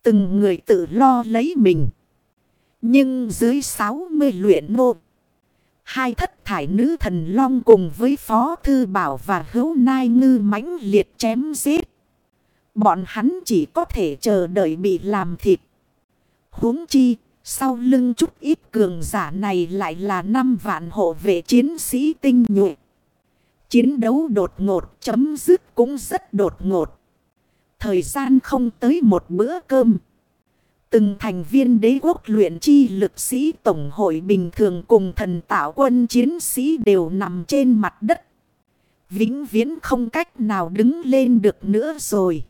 A: Từng người tự lo lấy mình. Nhưng dưới 60 luyện nô. Hai thất thải nữ thần long cùng với phó thư bảo và hữu nai ngư mãnh liệt chém giết. Bọn hắn chỉ có thể chờ đợi bị làm thịt. huống chi, sau lưng chút ít cường giả này lại là năm vạn hộ vệ chiến sĩ tinh nhuệ. Chiến đấu đột ngột chấm dứt cũng rất đột ngột. Thời gian không tới một bữa cơm. Từng thành viên đế quốc luyện chi lực sĩ tổng hội bình thường cùng thần tạo quân chiến sĩ đều nằm trên mặt đất. Vĩnh viễn không cách nào đứng lên được nữa rồi.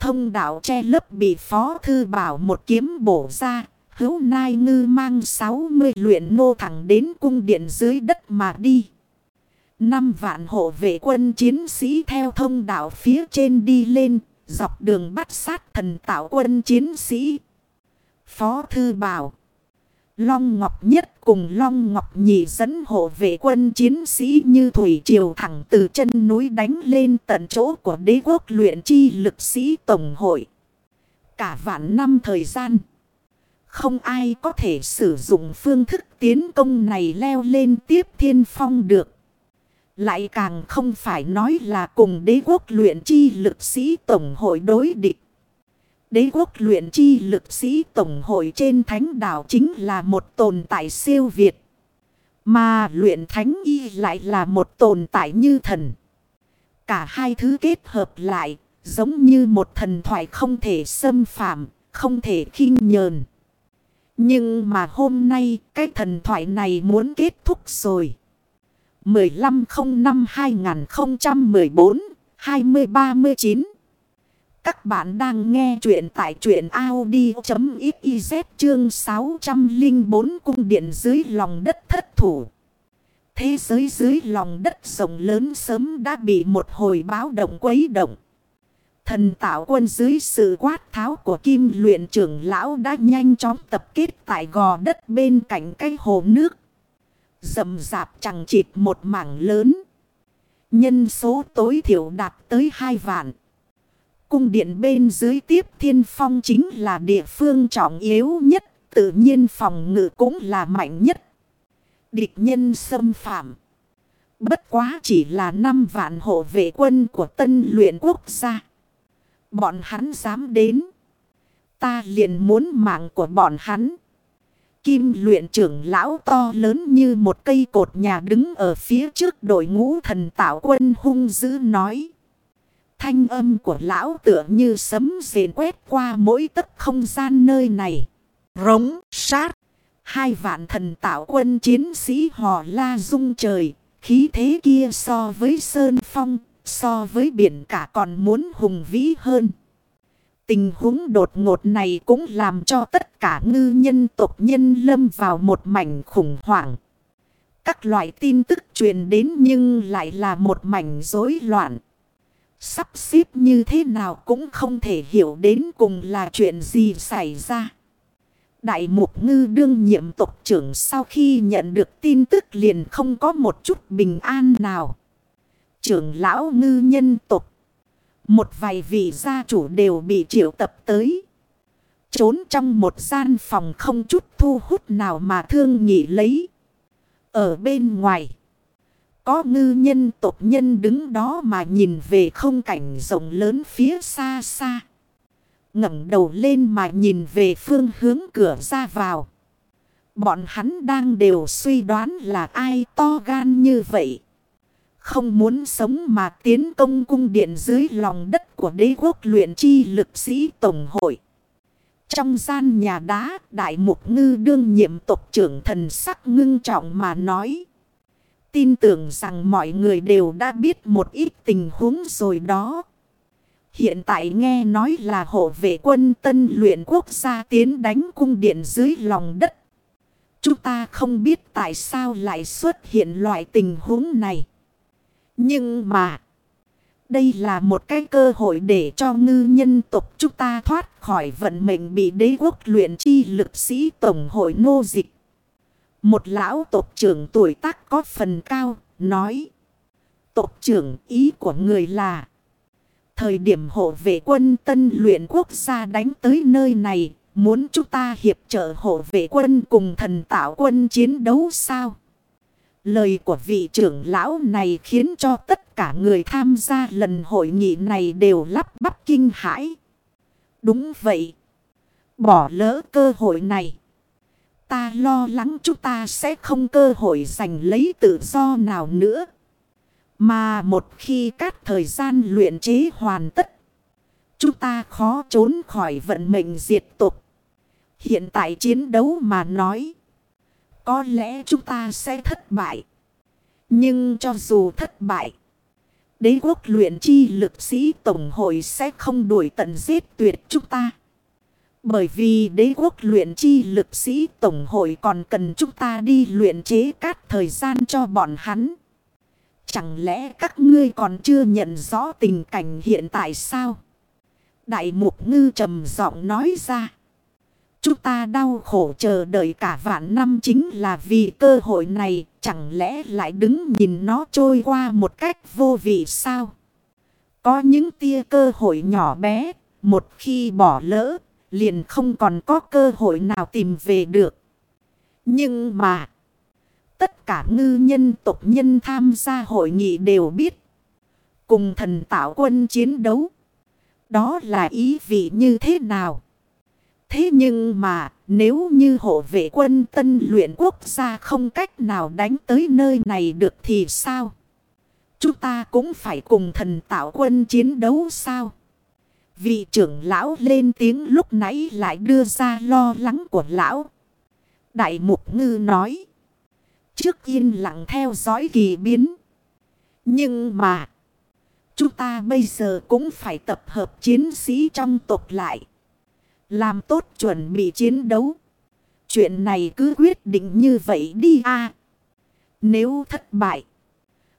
A: Thông đạo che lấp bị phó thư bảo một kiếm bổ ra. Hữu Nai Ngư mang 60 luyện nô thẳng đến cung điện dưới đất mà đi. Năm vạn hộ vệ quân chiến sĩ theo thông đạo phía trên đi lên, dọc đường bắt sát thần tạo quân chiến sĩ. Phó Thư Bảo Long Ngọc Nhất cùng Long Ngọc Nhị dẫn hộ vệ quân chiến sĩ như Thủy Triều thẳng từ chân núi đánh lên tận chỗ của đế quốc luyện chi lực sĩ Tổng hội. Cả vạn năm thời gian. Không ai có thể sử dụng phương thức tiến công này leo lên tiếp thiên phong được. Lại càng không phải nói là cùng đế quốc luyện chi lực sĩ tổng hội đối địch. Đế quốc luyện chi lực sĩ tổng hội trên thánh đảo chính là một tồn tại siêu việt. Mà luyện thánh y lại là một tồn tại như thần. Cả hai thứ kết hợp lại giống như một thần thoại không thể xâm phạm, không thể khinh nhờn. Nhưng mà hôm nay cái thần thoại này muốn kết thúc rồi. 1505-2014-2039 các bạn đang nghe chuyện tại chuyện Audi.xyz chương 604 cung điện dưới lòng đất thất thủ. Thế giới dưới lòng đất rộng lớn sớm đã bị một hồi báo động quấy động. Thần tạo quân dưới sự quát tháo của kim luyện trưởng lão đã nhanh chóng tập kết tại gò đất bên cạnh cái hồ nước. Dầm dạp chẳng chịt một mảng lớn. Nhân số tối thiểu đạt tới hai vạn. Cung điện bên dưới tiếp thiên phong chính là địa phương trọng yếu nhất. Tự nhiên phòng ngự cũng là mạnh nhất. Địch nhân xâm phạm. Bất quá chỉ là năm vạn hộ vệ quân của tân luyện quốc gia. Bọn hắn dám đến. Ta liền muốn mạng của bọn hắn. Kim luyện trưởng lão to lớn như một cây cột nhà đứng ở phía trước đội ngũ thần tạo quân hung dữ nói. Thanh âm của lão tựa như sấm rền quét qua mỗi tất không gian nơi này. Rống, sát. Hai vạn thần tạo quân chiến sĩ hò la rung trời. Khí thế kia so với sơn phong, so với biển cả còn muốn hùng vĩ hơn. Tình huống đột ngột này cũng làm cho tất cả ngư nhân tộc nhân lâm vào một mảnh khủng hoảng. Các loại tin tức truyền đến nhưng lại là một mảnh rối loạn. Sắp xếp như thế nào cũng không thể hiểu đến cùng là chuyện gì xảy ra. Đại mục ngư đương nhiệm tộc trưởng sau khi nhận được tin tức liền không có một chút bình an nào. Trưởng lão ngư nhân tộc. Một vài vị gia chủ đều bị triệu tập tới. Trốn trong một gian phòng không chút thu hút nào mà thương nghị lấy. Ở bên ngoài. Có ngư nhân tộc nhân đứng đó mà nhìn về không cảnh rộng lớn phía xa xa. ngẩng đầu lên mà nhìn về phương hướng cửa ra vào. Bọn hắn đang đều suy đoán là ai to gan như vậy. Không muốn sống mà tiến công cung điện dưới lòng đất của đế quốc luyện chi lực sĩ Tổng hội. Trong gian nhà đá, đại mục ngư đương nhiệm tộc trưởng thần sắc ngưng trọng mà nói. Tin tưởng rằng mọi người đều đã biết một ít tình huống rồi đó. Hiện tại nghe nói là hộ vệ quân tân luyện quốc gia tiến đánh cung điện dưới lòng đất. Chúng ta không biết tại sao lại xuất hiện loại tình huống này. Nhưng mà... Đây là một cái cơ hội để cho ngư nhân tộc chúng ta thoát khỏi vận mệnh bị đế quốc luyện chi lực sĩ tổng hội nô dịch. Một lão tộc trưởng tuổi tác có phần cao, nói. Tộc trưởng ý của người là. Thời điểm hộ vệ quân tân luyện quốc gia đánh tới nơi này, muốn chúng ta hiệp trợ hộ vệ quân cùng thần tạo quân chiến đấu sao? Lời của vị trưởng lão này khiến cho tất cả người tham gia lần hội nghị này đều lắp bắp kinh hãi. Đúng vậy. Bỏ lỡ cơ hội này. Ta lo lắng chúng ta sẽ không cơ hội giành lấy tự do nào nữa. Mà một khi các thời gian luyện chế hoàn tất. Chúng ta khó trốn khỏi vận mệnh diệt tục. Hiện tại chiến đấu mà nói. Có lẽ chúng ta sẽ thất bại. Nhưng cho dù thất bại. Đế quốc luyện chi lực sĩ tổng hội sẽ không đuổi tận giết tuyệt chúng ta. Bởi vì đế quốc luyện chi lực sĩ tổng hội còn cần chúng ta đi luyện chế các thời gian cho bọn hắn. Chẳng lẽ các ngươi còn chưa nhận rõ tình cảnh hiện tại sao? Đại mục ngư trầm giọng nói ra. Chúng ta đau khổ chờ đợi cả vạn năm chính là vì cơ hội này. Chẳng lẽ lại đứng nhìn nó trôi qua một cách vô vị sao? Có những tia cơ hội nhỏ bé. Một khi bỏ lỡ liền không còn có cơ hội nào tìm về được. Nhưng mà, tất cả ngư nhân tộc nhân tham gia hội nghị đều biết. Cùng thần tạo quân chiến đấu. Đó là ý vị như thế nào? Thế nhưng mà, nếu như hộ vệ quân tân luyện quốc gia không cách nào đánh tới nơi này được thì sao? Chúng ta cũng phải cùng thần tạo quân chiến đấu sao? Vị trưởng lão lên tiếng lúc nãy lại đưa ra lo lắng của lão. Đại mục ngư nói. Trước yên lặng theo dõi kỳ biến. Nhưng mà. Chúng ta bây giờ cũng phải tập hợp chiến sĩ trong tộc lại. Làm tốt chuẩn bị chiến đấu. Chuyện này cứ quyết định như vậy đi a Nếu thất bại.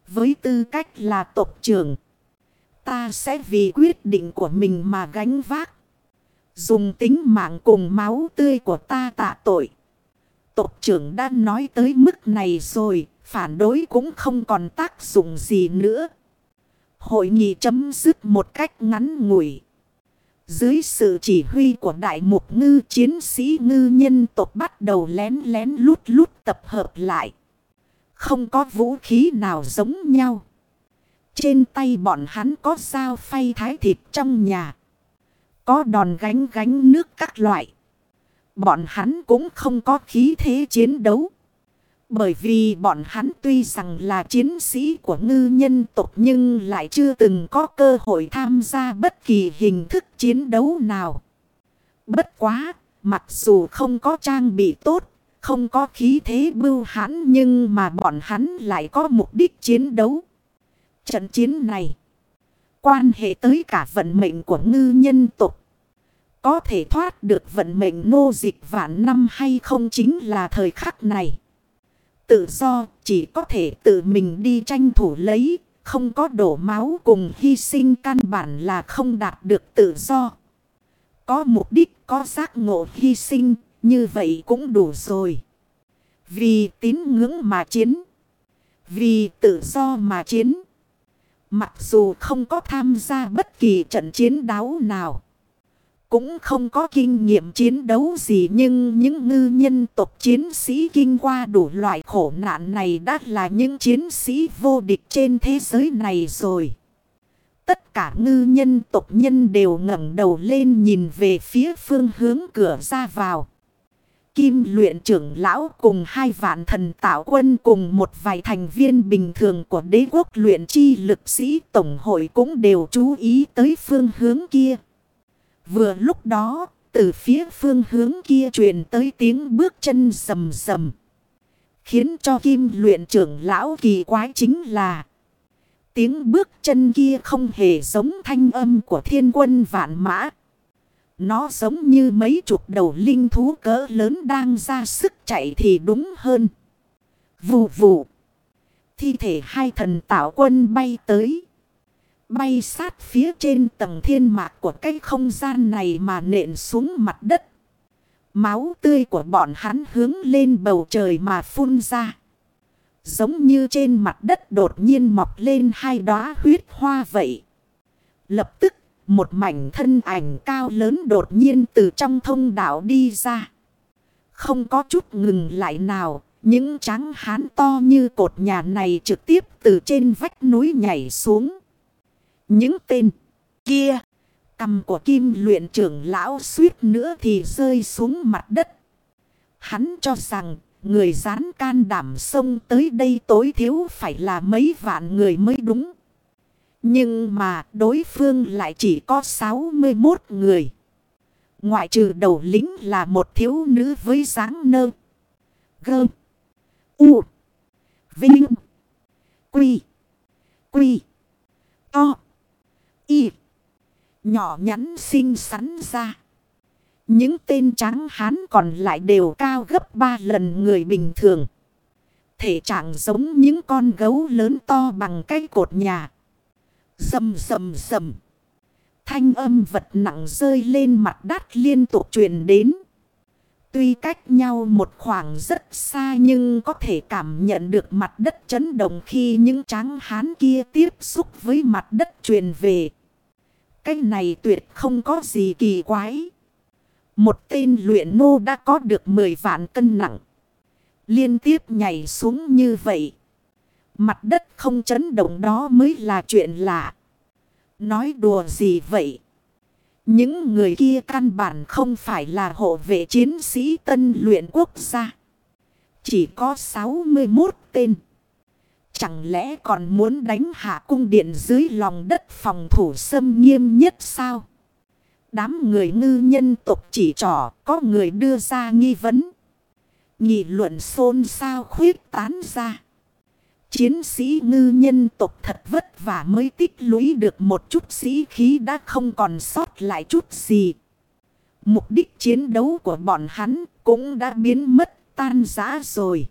A: Với tư cách là tộc trưởng. Ta sẽ vì quyết định của mình mà gánh vác. Dùng tính mạng cùng máu tươi của ta tạ tội. Tộc trưởng đã nói tới mức này rồi. Phản đối cũng không còn tác dụng gì nữa. Hội nghị chấm dứt một cách ngắn ngủi. Dưới sự chỉ huy của đại mục ngư, chiến sĩ ngư nhân tộc bắt đầu lén lén lút lút tập hợp lại. Không có vũ khí nào giống nhau. Trên tay bọn hắn có dao phay thái thịt trong nhà. Có đòn gánh gánh nước các loại. Bọn hắn cũng không có khí thế chiến đấu. Bởi vì bọn hắn tuy rằng là chiến sĩ của ngư nhân tộc nhưng lại chưa từng có cơ hội tham gia bất kỳ hình thức chiến đấu nào. Bất quá, mặc dù không có trang bị tốt, không có khí thế bưu hãn nhưng mà bọn hắn lại có mục đích chiến đấu. Trận chiến này quan hệ tới cả vận mệnh của ngư nhân tộc. Có thể thoát được vận mệnh nô dịch vạn năm hay không chính là thời khắc này. Tự do chỉ có thể tự mình đi tranh thủ lấy, Không có đổ máu cùng hy sinh căn bản là không đạt được tự do. Có mục đích, có giác ngộ hy sinh, như vậy cũng đủ rồi. Vì tín ngưỡng mà chiến. Vì tự do mà chiến. Mặc dù không có tham gia bất kỳ trận chiến đấu nào. Cũng không có kinh nghiệm chiến đấu gì, nhưng những ngư nhân tộc chiến sĩ kinh qua đủ loại khổ nạn này đã là những chiến sĩ vô địch trên thế giới này rồi. Tất cả ngư nhân tộc nhân đều ngẩng đầu lên nhìn về phía phương hướng cửa ra vào. Kim luyện trưởng lão cùng hai vạn thần tạo quân cùng một vài thành viên bình thường của đế quốc luyện chi lực sĩ tổng hội cũng đều chú ý tới phương hướng kia. Vừa lúc đó, từ phía phương hướng kia truyền tới tiếng bước chân sầm sầm. Khiến cho kim luyện trưởng lão kỳ quái chính là Tiếng bước chân kia không hề giống thanh âm của thiên quân vạn mã. Nó giống như mấy chục đầu linh thú cỡ lớn đang ra sức chạy thì đúng hơn. Vù vù. Thi thể hai thần tạo quân bay tới. Bay sát phía trên tầng thiên mạc của cái không gian này mà nện xuống mặt đất. Máu tươi của bọn hắn hướng lên bầu trời mà phun ra. Giống như trên mặt đất đột nhiên mọc lên hai đóa huyết hoa vậy. Lập tức một mảnh thân ảnh cao lớn đột nhiên từ trong thông đạo đi ra. Không có chút ngừng lại nào. Những trắng hán to như cột nhà này trực tiếp từ trên vách núi nhảy xuống. Những tên kia. Cầm của kim luyện trưởng lão suýt nữa thì rơi xuống mặt đất. Hắn cho rằng, người dán can đảm sông tới đây tối thiếu phải là mấy vạn người mới đúng. Nhưng mà đối phương lại chỉ có 61 người. Ngoại trừ đầu lính là một thiếu nữ với dáng nơ. Gơ. U. Vinh. Quy. Quy. To. Y. Nhỏ nhắn xinh xắn ra. Những tên trắng hán còn lại đều cao gấp ba lần người bình thường. Thể trạng giống những con gấu lớn to bằng cái cột nhà. Dầm dầm dầm. Thanh âm vật nặng rơi lên mặt đất liên tục truyền đến. Tuy cách nhau một khoảng rất xa nhưng có thể cảm nhận được mặt đất chấn động khi những tráng hán kia tiếp xúc với mặt đất truyền về. Cái này tuyệt không có gì kỳ quái. Một tên luyện nô đã có được 10 vạn cân nặng. Liên tiếp nhảy xuống như vậy. Mặt đất không chấn động đó mới là chuyện lạ. Nói đùa gì vậy? Những người kia căn bản không phải là hộ vệ chiến sĩ tân luyện quốc gia. Chỉ có 61 tên. Chẳng lẽ còn muốn đánh hạ cung điện dưới lòng đất phòng thủ xâm nghiêm nhất sao? Đám người ngư nhân tục chỉ trỏ, có người đưa ra nghi vấn. Nghị luận xôn xao khuyết tán ra. Chiến sĩ ngư nhân tộc thật vất vả mới tích lũy được một chút sĩ khí đã không còn sót lại chút gì. Mục đích chiến đấu của bọn hắn cũng đã biến mất tan rã rồi.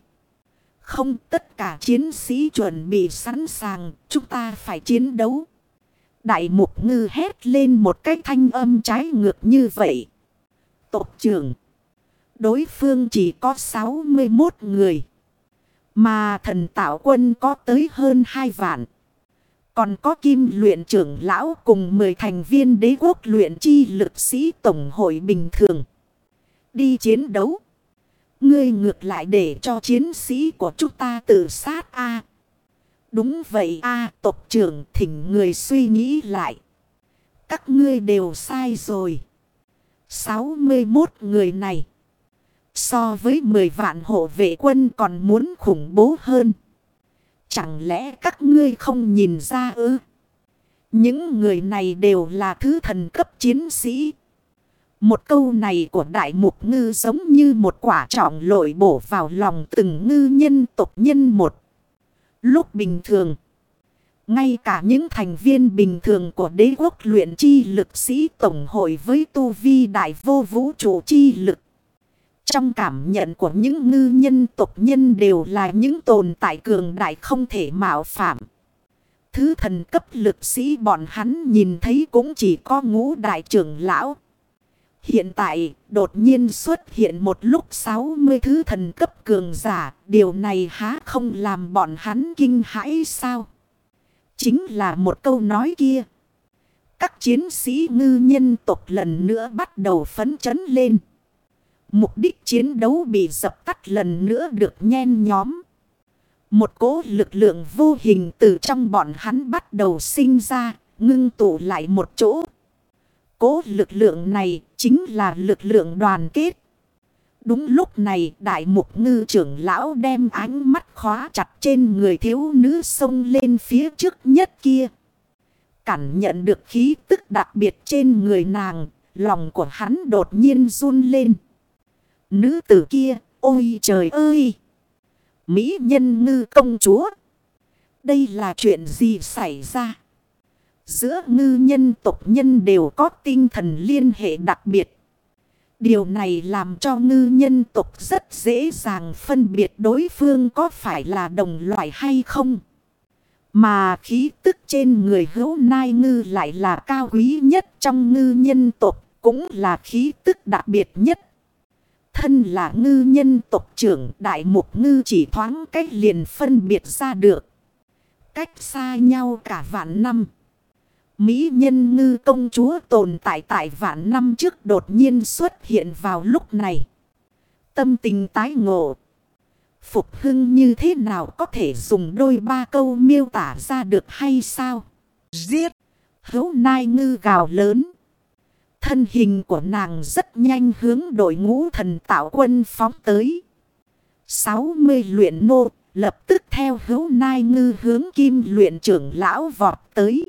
A: Không tất cả chiến sĩ chuẩn bị sẵn sàng, chúng ta phải chiến đấu. Đại mục ngư hét lên một cái thanh âm trái ngược như vậy. Tộc trưởng. Đối phương chỉ có 61 người. Mà thần tạo quân có tới hơn 2 vạn. Còn có kim luyện trưởng lão cùng 10 thành viên đế quốc luyện chi lực sĩ tổng hội bình thường. Đi chiến đấu. Ngươi ngược lại để cho chiến sĩ của chúng ta tự sát a Đúng vậy a, tộc trưởng thỉnh người suy nghĩ lại. Các ngươi đều sai rồi. 61 người này. So với 10 vạn hộ vệ quân còn muốn khủng bố hơn. Chẳng lẽ các ngươi không nhìn ra ư? Những người này đều là thứ thần cấp chiến sĩ. Một câu này của đại mục ngư giống như một quả trọng lội bổ vào lòng từng ngư nhân tộc nhân một. Lúc bình thường, ngay cả những thành viên bình thường của đế quốc luyện chi lực sĩ tổng hội với tu vi đại vô vũ trụ chi lực. Trong cảm nhận của những ngư nhân tộc nhân đều là những tồn tại cường đại không thể mạo phạm. thứ thần cấp lực sĩ bọn hắn nhìn thấy cũng chỉ có ngũ đại trưởng lão. Hiện tại, đột nhiên xuất hiện một lúc 60 thứ thần cấp cường giả. Điều này há không làm bọn hắn kinh hãi sao? Chính là một câu nói kia. Các chiến sĩ ngư nhân tộc lần nữa bắt đầu phấn chấn lên. Mục đích chiến đấu bị dập tắt lần nữa được nhen nhóm. Một cố lực lượng vô hình từ trong bọn hắn bắt đầu sinh ra, ngưng tụ lại một chỗ. Cố lực lượng này chính là lực lượng đoàn kết. Đúng lúc này đại mục ngư trưởng lão đem ánh mắt khóa chặt trên người thiếu nữ sông lên phía trước nhất kia. Cảm nhận được khí tức đặc biệt trên người nàng, lòng của hắn đột nhiên run lên. Nữ tử kia, ôi trời ơi! Mỹ nhân ngư công chúa. Đây là chuyện gì xảy ra? Giữa ngư nhân tộc nhân đều có tinh thần liên hệ đặc biệt. Điều này làm cho ngư nhân tộc rất dễ dàng phân biệt đối phương có phải là đồng loại hay không. Mà khí tức trên người hữu nai ngư lại là cao quý nhất trong ngư nhân tộc, cũng là khí tức đặc biệt nhất. Thân là ngư nhân tộc trưởng, đại mục ngư chỉ thoáng cách liền phân biệt ra được. Cách xa nhau cả vạn năm. Mỹ nhân ngư công chúa tồn tại tại vạn năm trước đột nhiên xuất hiện vào lúc này. Tâm tình tái ngộ. Phục hưng như thế nào có thể dùng đôi ba câu miêu tả ra được hay sao? Giết! Hấu nai ngư gào lớn. Thân hình của nàng rất nhanh hướng đội ngũ thần tạo quân phóng tới. 60 luyện nô, lập tức theo hữu nai ngư hướng kim luyện trưởng lão vọt tới.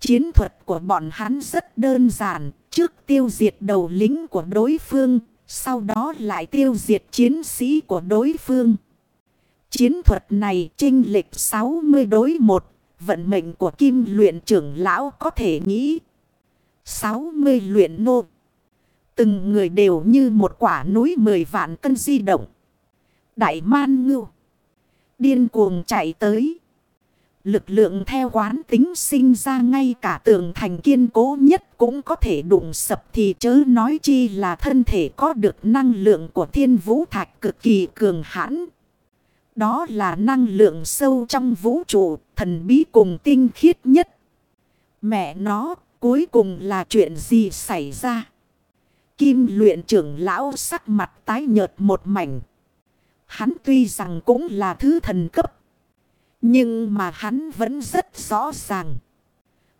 A: Chiến thuật của bọn hắn rất đơn giản. Trước tiêu diệt đầu lính của đối phương. Sau đó lại tiêu diệt chiến sĩ của đối phương. Chiến thuật này trinh lịch 60 đối 1. Vận mệnh của kim luyện trưởng lão có thể nghĩ. 60 luyện nô. Từng người đều như một quả núi 10 vạn cân di động. Đại man ngưu. Điên cuồng chạy tới. Lực lượng theo quán tính sinh ra ngay cả tường thành kiên cố nhất cũng có thể đụng sập thì chớ nói chi là thân thể có được năng lượng của thiên vũ thạch cực kỳ cường hãn. Đó là năng lượng sâu trong vũ trụ, thần bí cùng tinh khiết nhất. Mẹ nó, cuối cùng là chuyện gì xảy ra? Kim luyện trưởng lão sắc mặt tái nhợt một mảnh. Hắn tuy rằng cũng là thứ thần cấp. Nhưng mà hắn vẫn rất rõ ràng.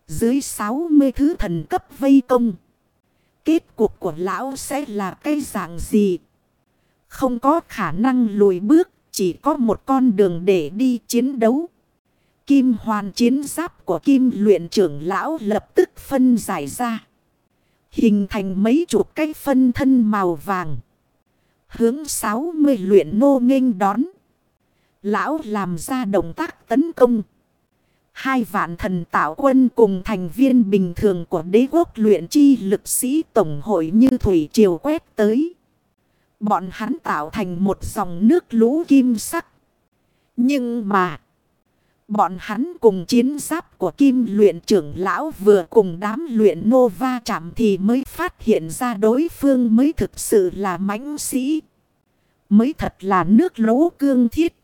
A: Dưới 60 thứ thần cấp vây công. Kết cục của lão sẽ là cái dạng gì? Không có khả năng lùi bước. Chỉ có một con đường để đi chiến đấu. Kim hoàn chiến giáp của kim luyện trưởng lão lập tức phân giải ra. Hình thành mấy chục cái phân thân màu vàng. Hướng 60 luyện nô nghênh đón. Lão làm ra động tác tấn công. Hai vạn thần tạo quân cùng thành viên bình thường của đế quốc luyện chi lực sĩ tổng hội như thủy triều quét tới. Bọn hắn tạo thành một dòng nước lũ kim sắc. Nhưng mà... Bọn hắn cùng chiến giáp của kim luyện trưởng lão vừa cùng đám luyện nô va chạm thì mới phát hiện ra đối phương mới thực sự là mãnh sĩ. Mới thật là nước lỗ cương thiết.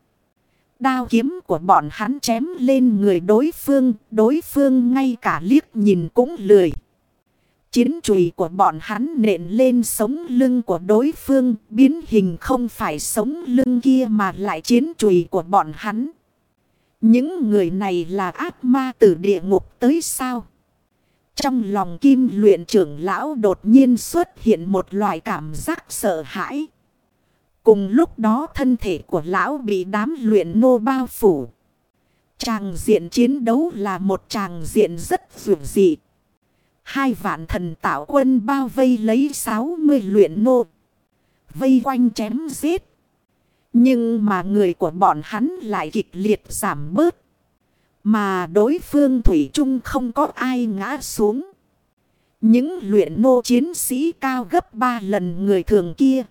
A: Đao kiếm của bọn hắn chém lên người đối phương, đối phương ngay cả liếc nhìn cũng lười. Chiến chùy của bọn hắn nện lên sống lưng của đối phương, biến hình không phải sống lưng kia mà lại chiến chùy của bọn hắn. Những người này là ác ma từ địa ngục tới sao? Trong lòng kim luyện trưởng lão đột nhiên xuất hiện một loại cảm giác sợ hãi. Cùng lúc đó thân thể của lão bị đám luyện nô bao phủ. Tràng diện chiến đấu là một tràng diện rất vượt dị. Hai vạn thần tạo quân bao vây lấy 60 luyện nô. Vây quanh chém giết. Nhưng mà người của bọn hắn lại kịch liệt giảm bớt. Mà đối phương Thủy Trung không có ai ngã xuống. Những luyện nô chiến sĩ cao gấp ba lần người thường kia.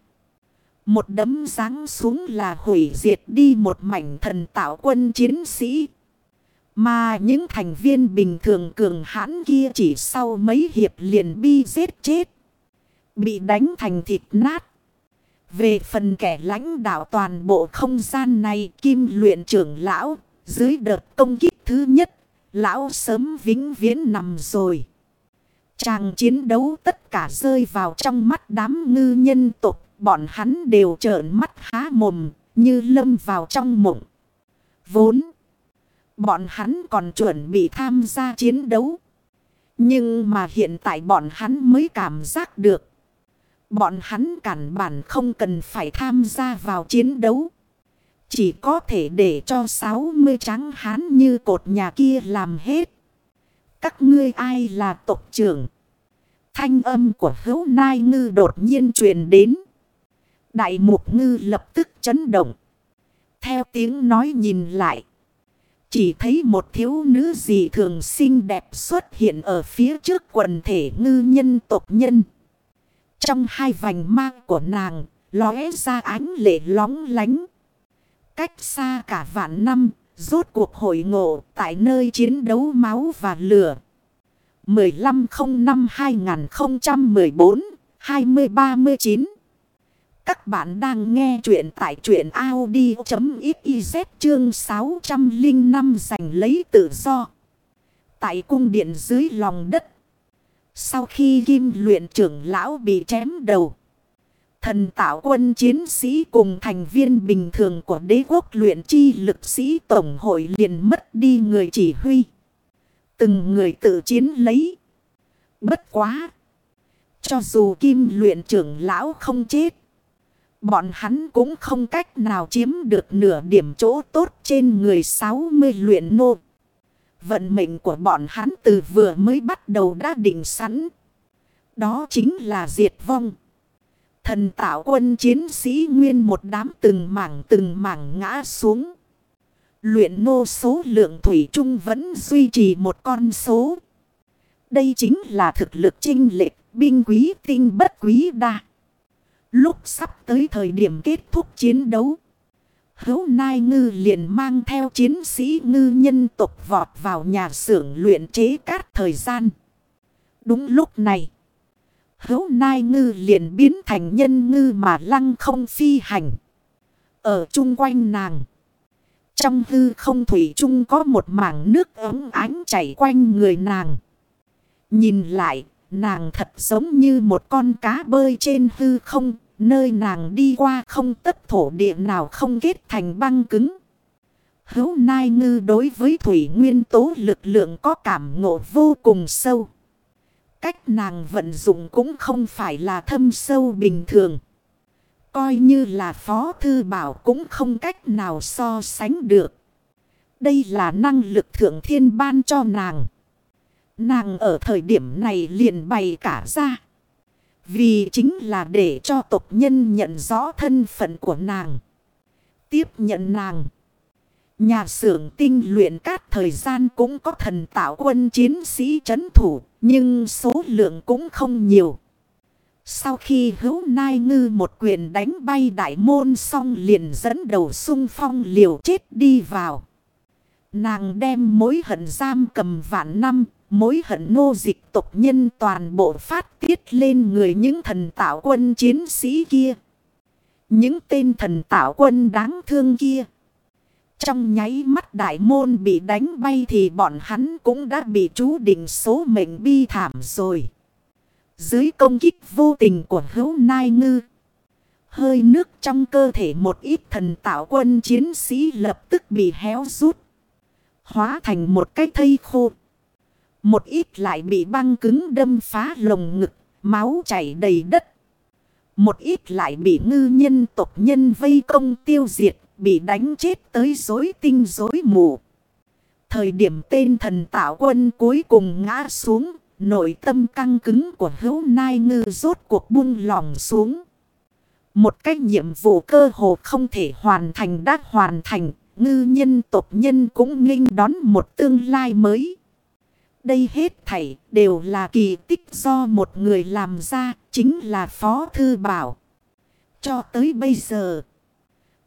A: Một đấm giáng xuống là hủy diệt đi một mảnh thần tạo quân chiến sĩ. Mà những thành viên bình thường cường hãn kia chỉ sau mấy hiệp liền bi giết chết. Bị đánh thành thịt nát. Về phần kẻ lãnh đạo toàn bộ không gian này, kim luyện trưởng lão. Dưới đợt công kích thứ nhất. Lão sớm vĩnh viễn nằm rồi. Chàng chiến đấu tất cả rơi vào trong mắt đám ngư nhân tục. Bọn hắn đều trợn mắt há mồm, như lâm vào trong mộng. Vốn. Bọn hắn còn chuẩn bị tham gia chiến đấu. Nhưng mà hiện tại bọn hắn mới cảm giác được. Bọn hắn cản bản không cần phải tham gia vào chiến đấu. Chỉ có thể để cho 60 trắng hán như cột nhà kia làm hết. Các ngươi ai là tộc trưởng? Thanh âm của hữu nai ngư đột nhiên truyền đến. Đại mục ngư lập tức chấn động. Theo tiếng nói nhìn lại. Chỉ thấy một thiếu nữ dị thường xinh đẹp xuất hiện ở phía trước quần thể ngư nhân tộc nhân. Trong hai vành ma của nàng, lóe ra ánh lệ lóng lánh. Cách xa cả vạn năm, rốt cuộc hội ngộ tại nơi chiến đấu máu và lửa. 1505-2014-2039 Các bạn đang nghe chuyện tại chuyện Audi.xyz chương 605 giành lấy tự do. Tại cung điện dưới lòng đất. Sau khi kim luyện trưởng lão bị chém đầu. Thần tạo quân chiến sĩ cùng thành viên bình thường của đế quốc luyện chi lực sĩ tổng hội liền mất đi người chỉ huy. Từng người tự chiến lấy. Bất quá. Cho dù kim luyện trưởng lão không chết. Bọn hắn cũng không cách nào chiếm được nửa điểm chỗ tốt trên người 60 luyện nô. Vận mệnh của bọn hắn từ vừa mới bắt đầu đã định sẵn. Đó chính là diệt vong. Thần tạo quân chiến sĩ nguyên một đám từng mảng từng mảng ngã xuống. Luyện nô số lượng thủy chung vẫn duy trì một con số. Đây chính là thực lực trinh lệch binh quý tinh bất quý đa. Lúc sắp tới thời điểm kết thúc chiến đấu. Hữu Nai Ngư liền mang theo chiến sĩ ngư nhân tộc vọt vào nhà xưởng luyện chế cát thời gian. Đúng lúc này. Hữu Nai Ngư liền biến thành nhân ngư mà lăng không phi hành. Ở chung quanh nàng. Trong hư không thủy chung có một mảng nước ấm ánh chảy quanh người nàng. Nhìn lại, nàng thật giống như một con cá bơi trên hư không, nơi nàng đi qua không tất thổ địa nào không kết thành băng cứng. Hấu Nai Ngư đối với thủy nguyên tố lực lượng có cảm ngộ vô cùng sâu. Cách nàng vận dụng cũng không phải là thâm sâu bình thường. Coi như là phó thư bảo cũng không cách nào so sánh được. Đây là năng lực thượng thiên ban cho nàng. Nàng ở thời điểm này liền bày cả ra. Vì chính là để cho tộc nhân nhận rõ thân phận của nàng. Tiếp nhận nàng. Nhà xưởng tinh luyện các thời gian cũng có thần tạo quân chiến sĩ chấn thủ. Nhưng số lượng cũng không nhiều. Sau khi hữu nai ngư một quyền đánh bay đại môn xong liền dẫn đầu sung phong liều chết đi vào. Nàng đem mối hận giam cầm vạn năm, mối hận nô dịch tộc nhân toàn bộ phát tiết lên người những thần tạo quân chiến sĩ kia. Những tên thần tạo quân đáng thương kia. Trong nháy mắt đại môn bị đánh bay thì bọn hắn cũng đã bị chú định số mệnh bi thảm rồi. Dưới công kích vô tình của hữu nai ngư. Hơi nước trong cơ thể một ít thần tạo quân chiến sĩ lập tức bị héo rút. Hóa thành một cái thây khô. Một ít lại bị băng cứng đâm phá lồng ngực, máu chảy đầy đất. Một ít lại bị ngư nhân tộc nhân vây công tiêu diệt bị đánh chết tới rối tinh rối mù. Thời điểm tên thần tạo quân cuối cùng ngã xuống, nội tâm căng cứng của hữu nai ngư rốt cuộc buông lòng xuống. Một cách nhiệm vụ cơ hồ không thể hoàn thành đã hoàn thành, ngư nhân tộc nhân cũng nghênh đón một tương lai mới. Đây hết thảy đều là kỳ tích do một người làm ra, chính là Phó Thư Bảo. Cho tới bây giờ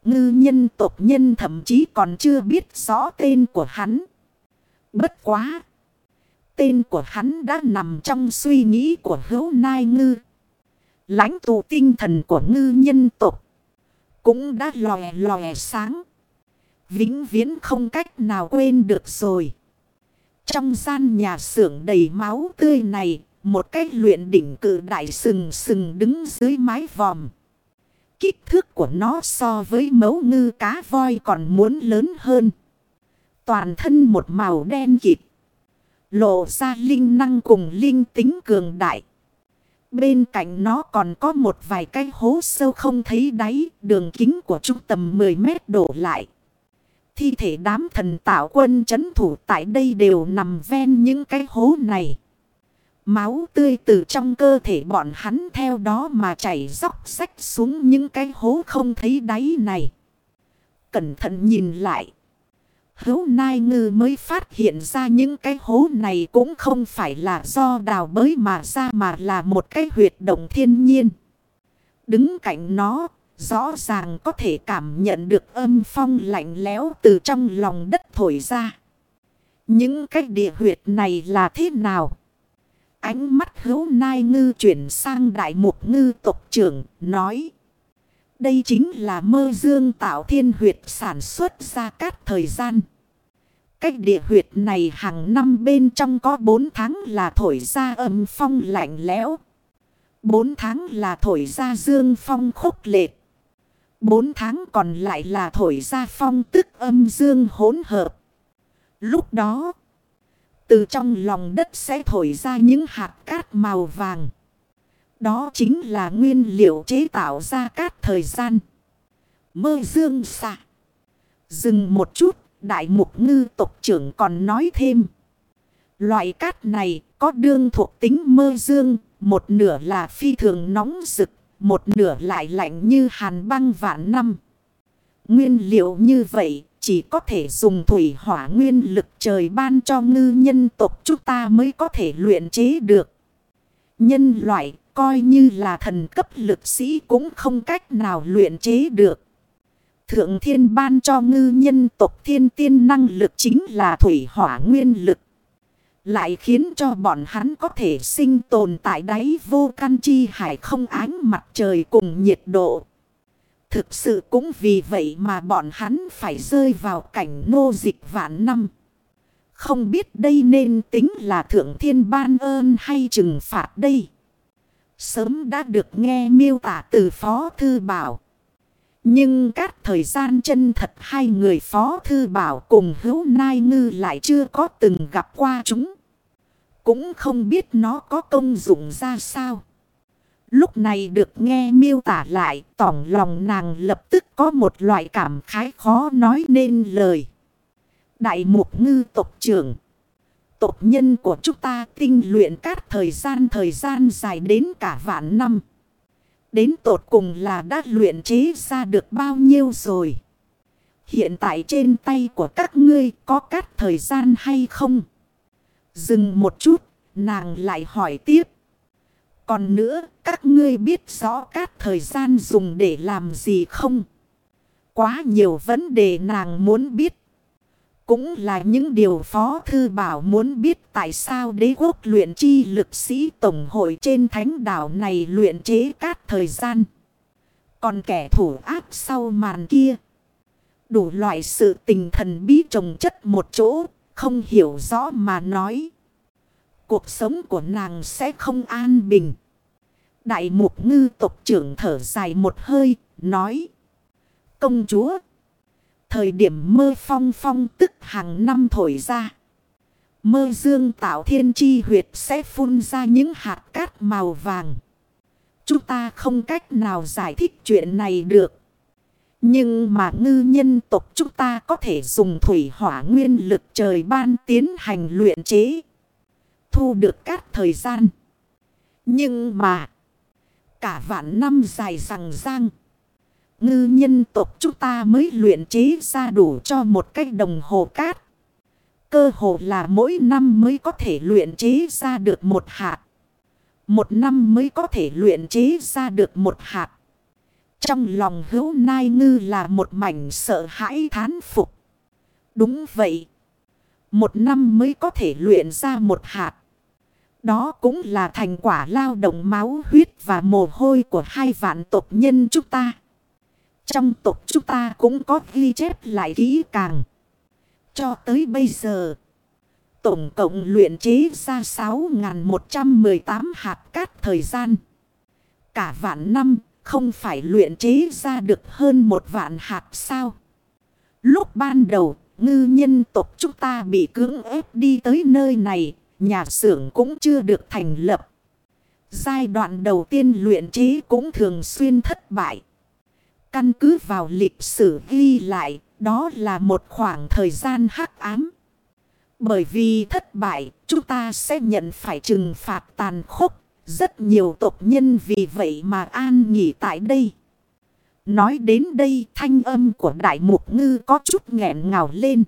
A: ngư nhân tộc nhân thậm chí còn chưa biết rõ tên của hắn. Bất quá. Tên của hắn đã nằm trong suy nghĩ của hữu nai ngư. lãnh tụ tinh thần của ngư nhân tộc Cũng đã lòe lòe sáng. Vĩnh viễn không cách nào quên được rồi. Trong gian nhà xưởng đầy máu tươi này, một cái luyện đỉnh cử đại sừng sừng đứng dưới mái vòm. Kích thước của nó so với mấu ngư cá voi còn muốn lớn hơn. Toàn thân một màu đen kịt. Lộ ra linh năng cùng linh tính cường đại. Bên cạnh nó còn có một vài cái hố sâu không thấy đáy, đường kính của trung tầm 10 mét đổ lại. Thi thể đám thần tạo quân chấn thủ tại đây đều nằm ven những cái hố này. Máu tươi từ trong cơ thể bọn hắn theo đó mà chảy róc sách xuống những cái hố không thấy đáy này. Cẩn thận nhìn lại. Hấu Nai Ngư mới phát hiện ra những cái hố này cũng không phải là do đào bới mà ra mà là một cái huyệt động thiên nhiên. Đứng cạnh nó, rõ ràng có thể cảm nhận được âm phong lạnh lẽo từ trong lòng đất thổi ra. Những cái địa huyệt này là thế nào? Ánh mắt hữu nai ngư chuyển sang đại mục ngư tộc trưởng, nói. Đây chính là mơ dương tạo thiên huyệt sản xuất ra các thời gian. Cách địa huyệt này hàng năm bên trong có 4 tháng là thổi ra âm phong lạnh lẽo. 4 tháng là thổi ra dương phong khốc liệt bốn tháng còn lại là thổi ra phong tức âm dương hỗn hợp. Lúc đó, từ trong lòng đất sẽ thổi ra những hạt cát màu vàng. Đó chính là nguyên liệu chế tạo ra cát thời gian. Mơ dương xạ. Dừng một chút, đại mục ngư tộc trưởng còn nói thêm. Loại cát này có đương thuộc tính mơ dương, một nửa là phi thường nóng rực, một nửa lại lạnh như hàn băng vạn năm. Nguyên liệu như vậy, chỉ có thể dùng thủy hỏa nguyên lực trời ban cho ngư nhân tộc chúng ta mới có thể luyện chế được. Nhân loại, coi như là thần cấp lực sĩ cũng không cách nào luyện chế được. Thượng thiên ban cho ngư nhân tộc thiên tiên năng lực chính là thủy hỏa nguyên lực. Lại khiến cho bọn hắn có thể sinh tồn tại đáy vô căn chi hải không ánh mặt trời cùng nhiệt độ. Thực sự cũng vì vậy mà bọn hắn phải rơi vào cảnh nô dịch vạn năm. Không biết đây nên tính là thượng thiên ban ơn hay trừng phạt đây. Sớm đã được nghe miêu tả từ Phó Thư Bảo. Nhưng các thời gian chân thật hai người Phó Thư Bảo cùng hữu nai ngư lại chưa có từng gặp qua chúng. Cũng không biết nó có công dụng ra sao. Lúc này được nghe miêu tả lại, tỏng lòng nàng lập tức có một loại cảm khái khó nói nên lời. Đại mục ngư tộc trưởng. Tộc nhân của chúng ta tinh luyện các thời gian thời gian dài đến cả vạn năm. Đến tột cùng là đã luyện chế ra được bao nhiêu rồi. Hiện tại trên tay của các ngươi có các thời gian hay không? Dừng một chút, nàng lại hỏi tiếp. Còn nữa, các ngươi biết rõ các thời gian dùng để làm gì không? Quá nhiều vấn đề nàng muốn biết. Cũng là những điều Phó Thư Bảo muốn biết tại sao đế quốc luyện chi lực sĩ Tổng hội trên thánh đảo này luyện chế các thời gian. Còn kẻ thủ áp sau màn kia. Đủ loại sự tình thần bí trồng chất một chỗ, không hiểu rõ mà nói cuộc sống của nàng sẽ không an bình. Đại mục ngư tộc trưởng thở dài một hơi, nói. Công chúa, thời điểm mơ phong phong tức hàng năm thổi ra. Mơ dương tạo thiên chi huyệt sẽ phun ra những hạt cát màu vàng. Chúng ta không cách nào giải thích chuyện này được. Nhưng mà ngư nhân tộc chúng ta có thể dùng thủy hỏa nguyên lực trời ban tiến hành luyện chế thu được các thời gian. Nhưng mà, cả vạn năm dài rằng rang, ngư nhân tộc chúng ta mới luyện chế ra đủ cho một cái đồng hồ cát. Cơ hồ là mỗi năm mới có thể luyện chế ra được một hạt. Một năm mới có thể luyện chế ra được một hạt. Trong lòng hữu nai ngư là một mảnh sợ hãi thán phục. Đúng vậy. Một năm mới có thể luyện ra một hạt. Đó cũng là thành quả lao động máu huyết và mồ hôi của hai vạn tộc nhân chúng ta. Trong tộc chúng ta cũng có ghi chép lại kỹ càng. Cho tới bây giờ, tổng cộng luyện chế ra 6.118 hạt cát thời gian. Cả vạn năm không phải luyện chế ra được hơn một vạn hạt sao. Lúc ban đầu, ngư nhân tộc chúng ta bị cưỡng ép đi tới nơi này, nhà xưởng cũng chưa được thành lập. Giai đoạn đầu tiên luyện chế cũng thường xuyên thất bại. Căn cứ vào lịch sử ghi lại, đó là một khoảng thời gian hắc ám. Bởi vì thất bại, chúng ta sẽ nhận phải trừng phạt tàn khốc. Rất nhiều tộc nhân vì vậy mà an nghỉ tại đây. Nói đến đây, thanh âm của đại mục ngư có chút nghẹn ngào lên.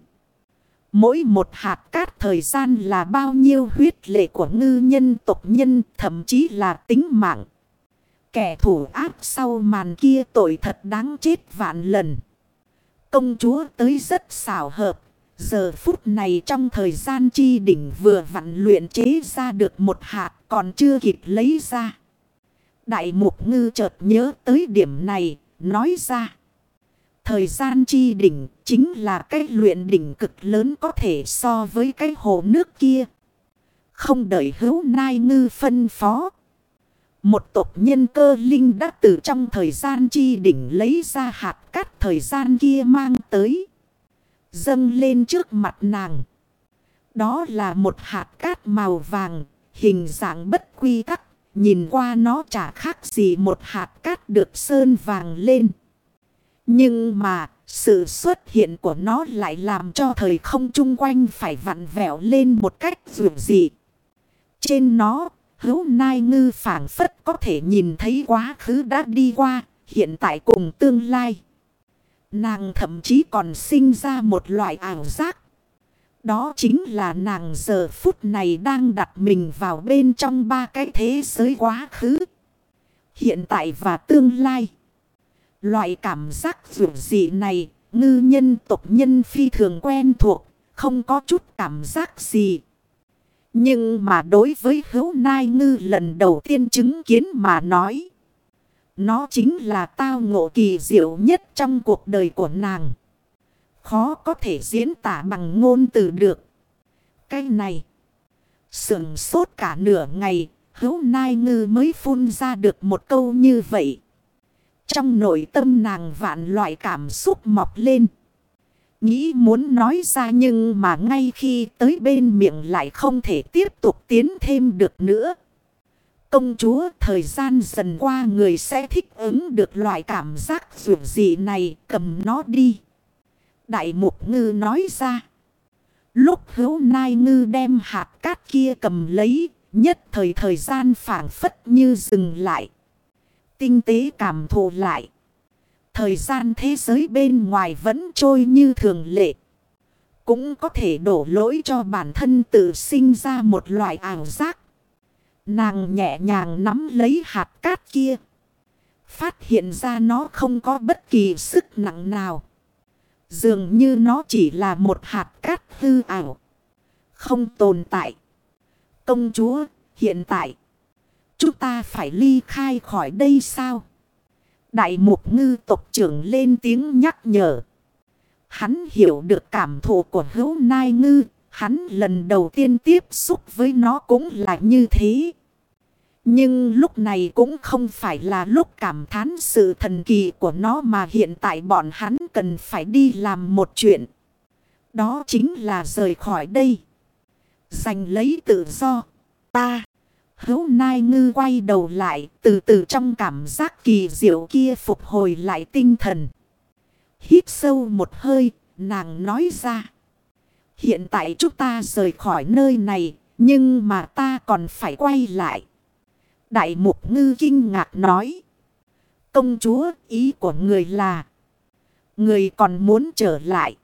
A: Mỗi một hạt cát thời gian là bao nhiêu huyết lệ của ngư nhân, tộc nhân, thậm chí là tính mạng. Kẻ thủ ác sau màn kia tội thật đáng chết vạn lần. Công chúa tới rất xảo hợp. Giờ phút này trong thời gian chi đỉnh vừa vặn luyện chế ra được một hạt còn chưa kịp lấy ra. Đại mục ngư chợt nhớ tới điểm này, nói ra. Thời gian chi đỉnh chính là cái luyện đỉnh cực lớn có thể so với cái hồ nước kia. Không đợi hữu nai ngư phân phó. Một tộc nhân cơ linh đã từ trong thời gian chi đỉnh lấy ra hạt cát thời gian kia mang tới. Dâng lên trước mặt nàng. Đó là một hạt cát màu vàng, hình dạng bất quy tắc. Nhìn qua nó chả khác gì một hạt cát được sơn vàng lên. Nhưng mà sự xuất hiện của nó lại làm cho thời không chung quanh phải vặn vẹo lên một cách dù dị. Trên nó hữu nai ngư phản phất có thể nhìn thấy quá khứ đã đi qua, hiện tại cùng tương lai. Nàng thậm chí còn sinh ra một loại ảo giác. Đó chính là nàng giờ phút này đang đặt mình vào bên trong ba cái thế giới quá khứ. Hiện tại và tương lai. Loại cảm giác dù dị này, ngư nhân tộc nhân phi thường quen thuộc, không có chút cảm giác gì. Nhưng mà đối với hữu nai ngư lần đầu tiên chứng kiến mà nói. Nó chính là tao ngộ kỳ diệu nhất trong cuộc đời của nàng. Khó có thể diễn tả bằng ngôn từ được. Cái này. Sưởng sốt cả nửa ngày. Hữu nai ngư mới phun ra được một câu như vậy. Trong nội tâm nàng vạn loại cảm xúc mọc lên. Nghĩ muốn nói ra nhưng mà ngay khi tới bên miệng lại không thể tiếp tục tiến thêm được nữa. Công chúa thời gian dần qua người sẽ thích ứng được loại cảm giác dù gì này cầm nó đi. Đại mục ngư nói ra. Lúc hữu nai ngư đem hạt cát kia cầm lấy, nhất thời thời gian phản phất như dừng lại. Tinh tế cảm thụ lại. Thời gian thế giới bên ngoài vẫn trôi như thường lệ. Cũng có thể đổ lỗi cho bản thân tự sinh ra một loại ảo giác. Nàng nhẹ nhàng nắm lấy hạt cát kia. Phát hiện ra nó không có bất kỳ sức nặng nào. Dường như nó chỉ là một hạt cát hư ảo. Không tồn tại. Công chúa, hiện tại. Chúng ta phải ly khai khỏi đây sao? Đại mục ngư tộc trưởng lên tiếng nhắc nhở. Hắn hiểu được cảm thụ của hữu nai ngư. Hắn lần đầu tiên tiếp xúc với nó cũng là như thế. Nhưng lúc này cũng không phải là lúc cảm thán sự thần kỳ của nó mà hiện tại bọn hắn cần phải đi làm một chuyện. Đó chính là rời khỏi đây. Giành lấy tự do. Ta. Hữu Nai Ngư quay đầu lại từ từ trong cảm giác kỳ diệu kia phục hồi lại tinh thần. Hít sâu một hơi, nàng nói ra. Hiện tại chúng ta rời khỏi nơi này, nhưng mà ta còn phải quay lại. Đại mục ngư kinh ngạc nói. Công chúa ý của người là. Người còn muốn trở lại.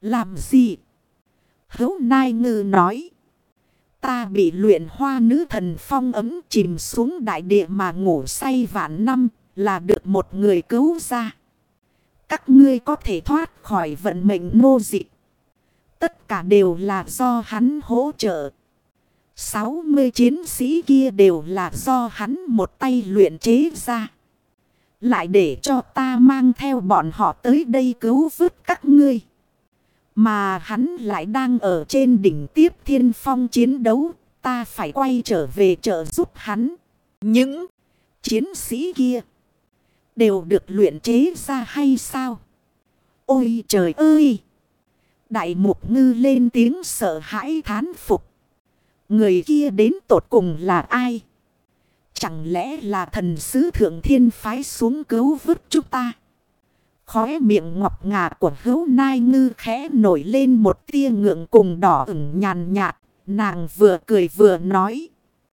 A: Làm gì? Hữu Nai Ngư nói. Ta bị luyện hoa nữ thần phong ấm chìm xuống đại địa mà ngủ say vạn năm là được một người cứu ra. Các ngươi có thể thoát khỏi vận mệnh nô dị, Tất cả đều là do hắn hỗ trợ. 60 chiến sĩ kia đều là do hắn một tay luyện chế ra. Lại để cho ta mang theo bọn họ tới đây cứu vớt các ngươi. Mà hắn lại đang ở trên đỉnh tiếp thiên phong chiến đấu. Ta phải quay trở về trợ giúp hắn. Những chiến sĩ kia đều được luyện chế ra hay sao? Ôi trời ơi! Đại mục ngư lên tiếng sợ hãi thán phục. Người kia đến tột cùng là ai? Chẳng lẽ là thần sứ thượng thiên phái xuống cứu vớt chúng ta? Khóe miệng ngọc ngà của hữu nai ngư khẽ nổi lên một tia ngượng cùng đỏ ửng nhàn nhạt. Nàng vừa cười vừa nói.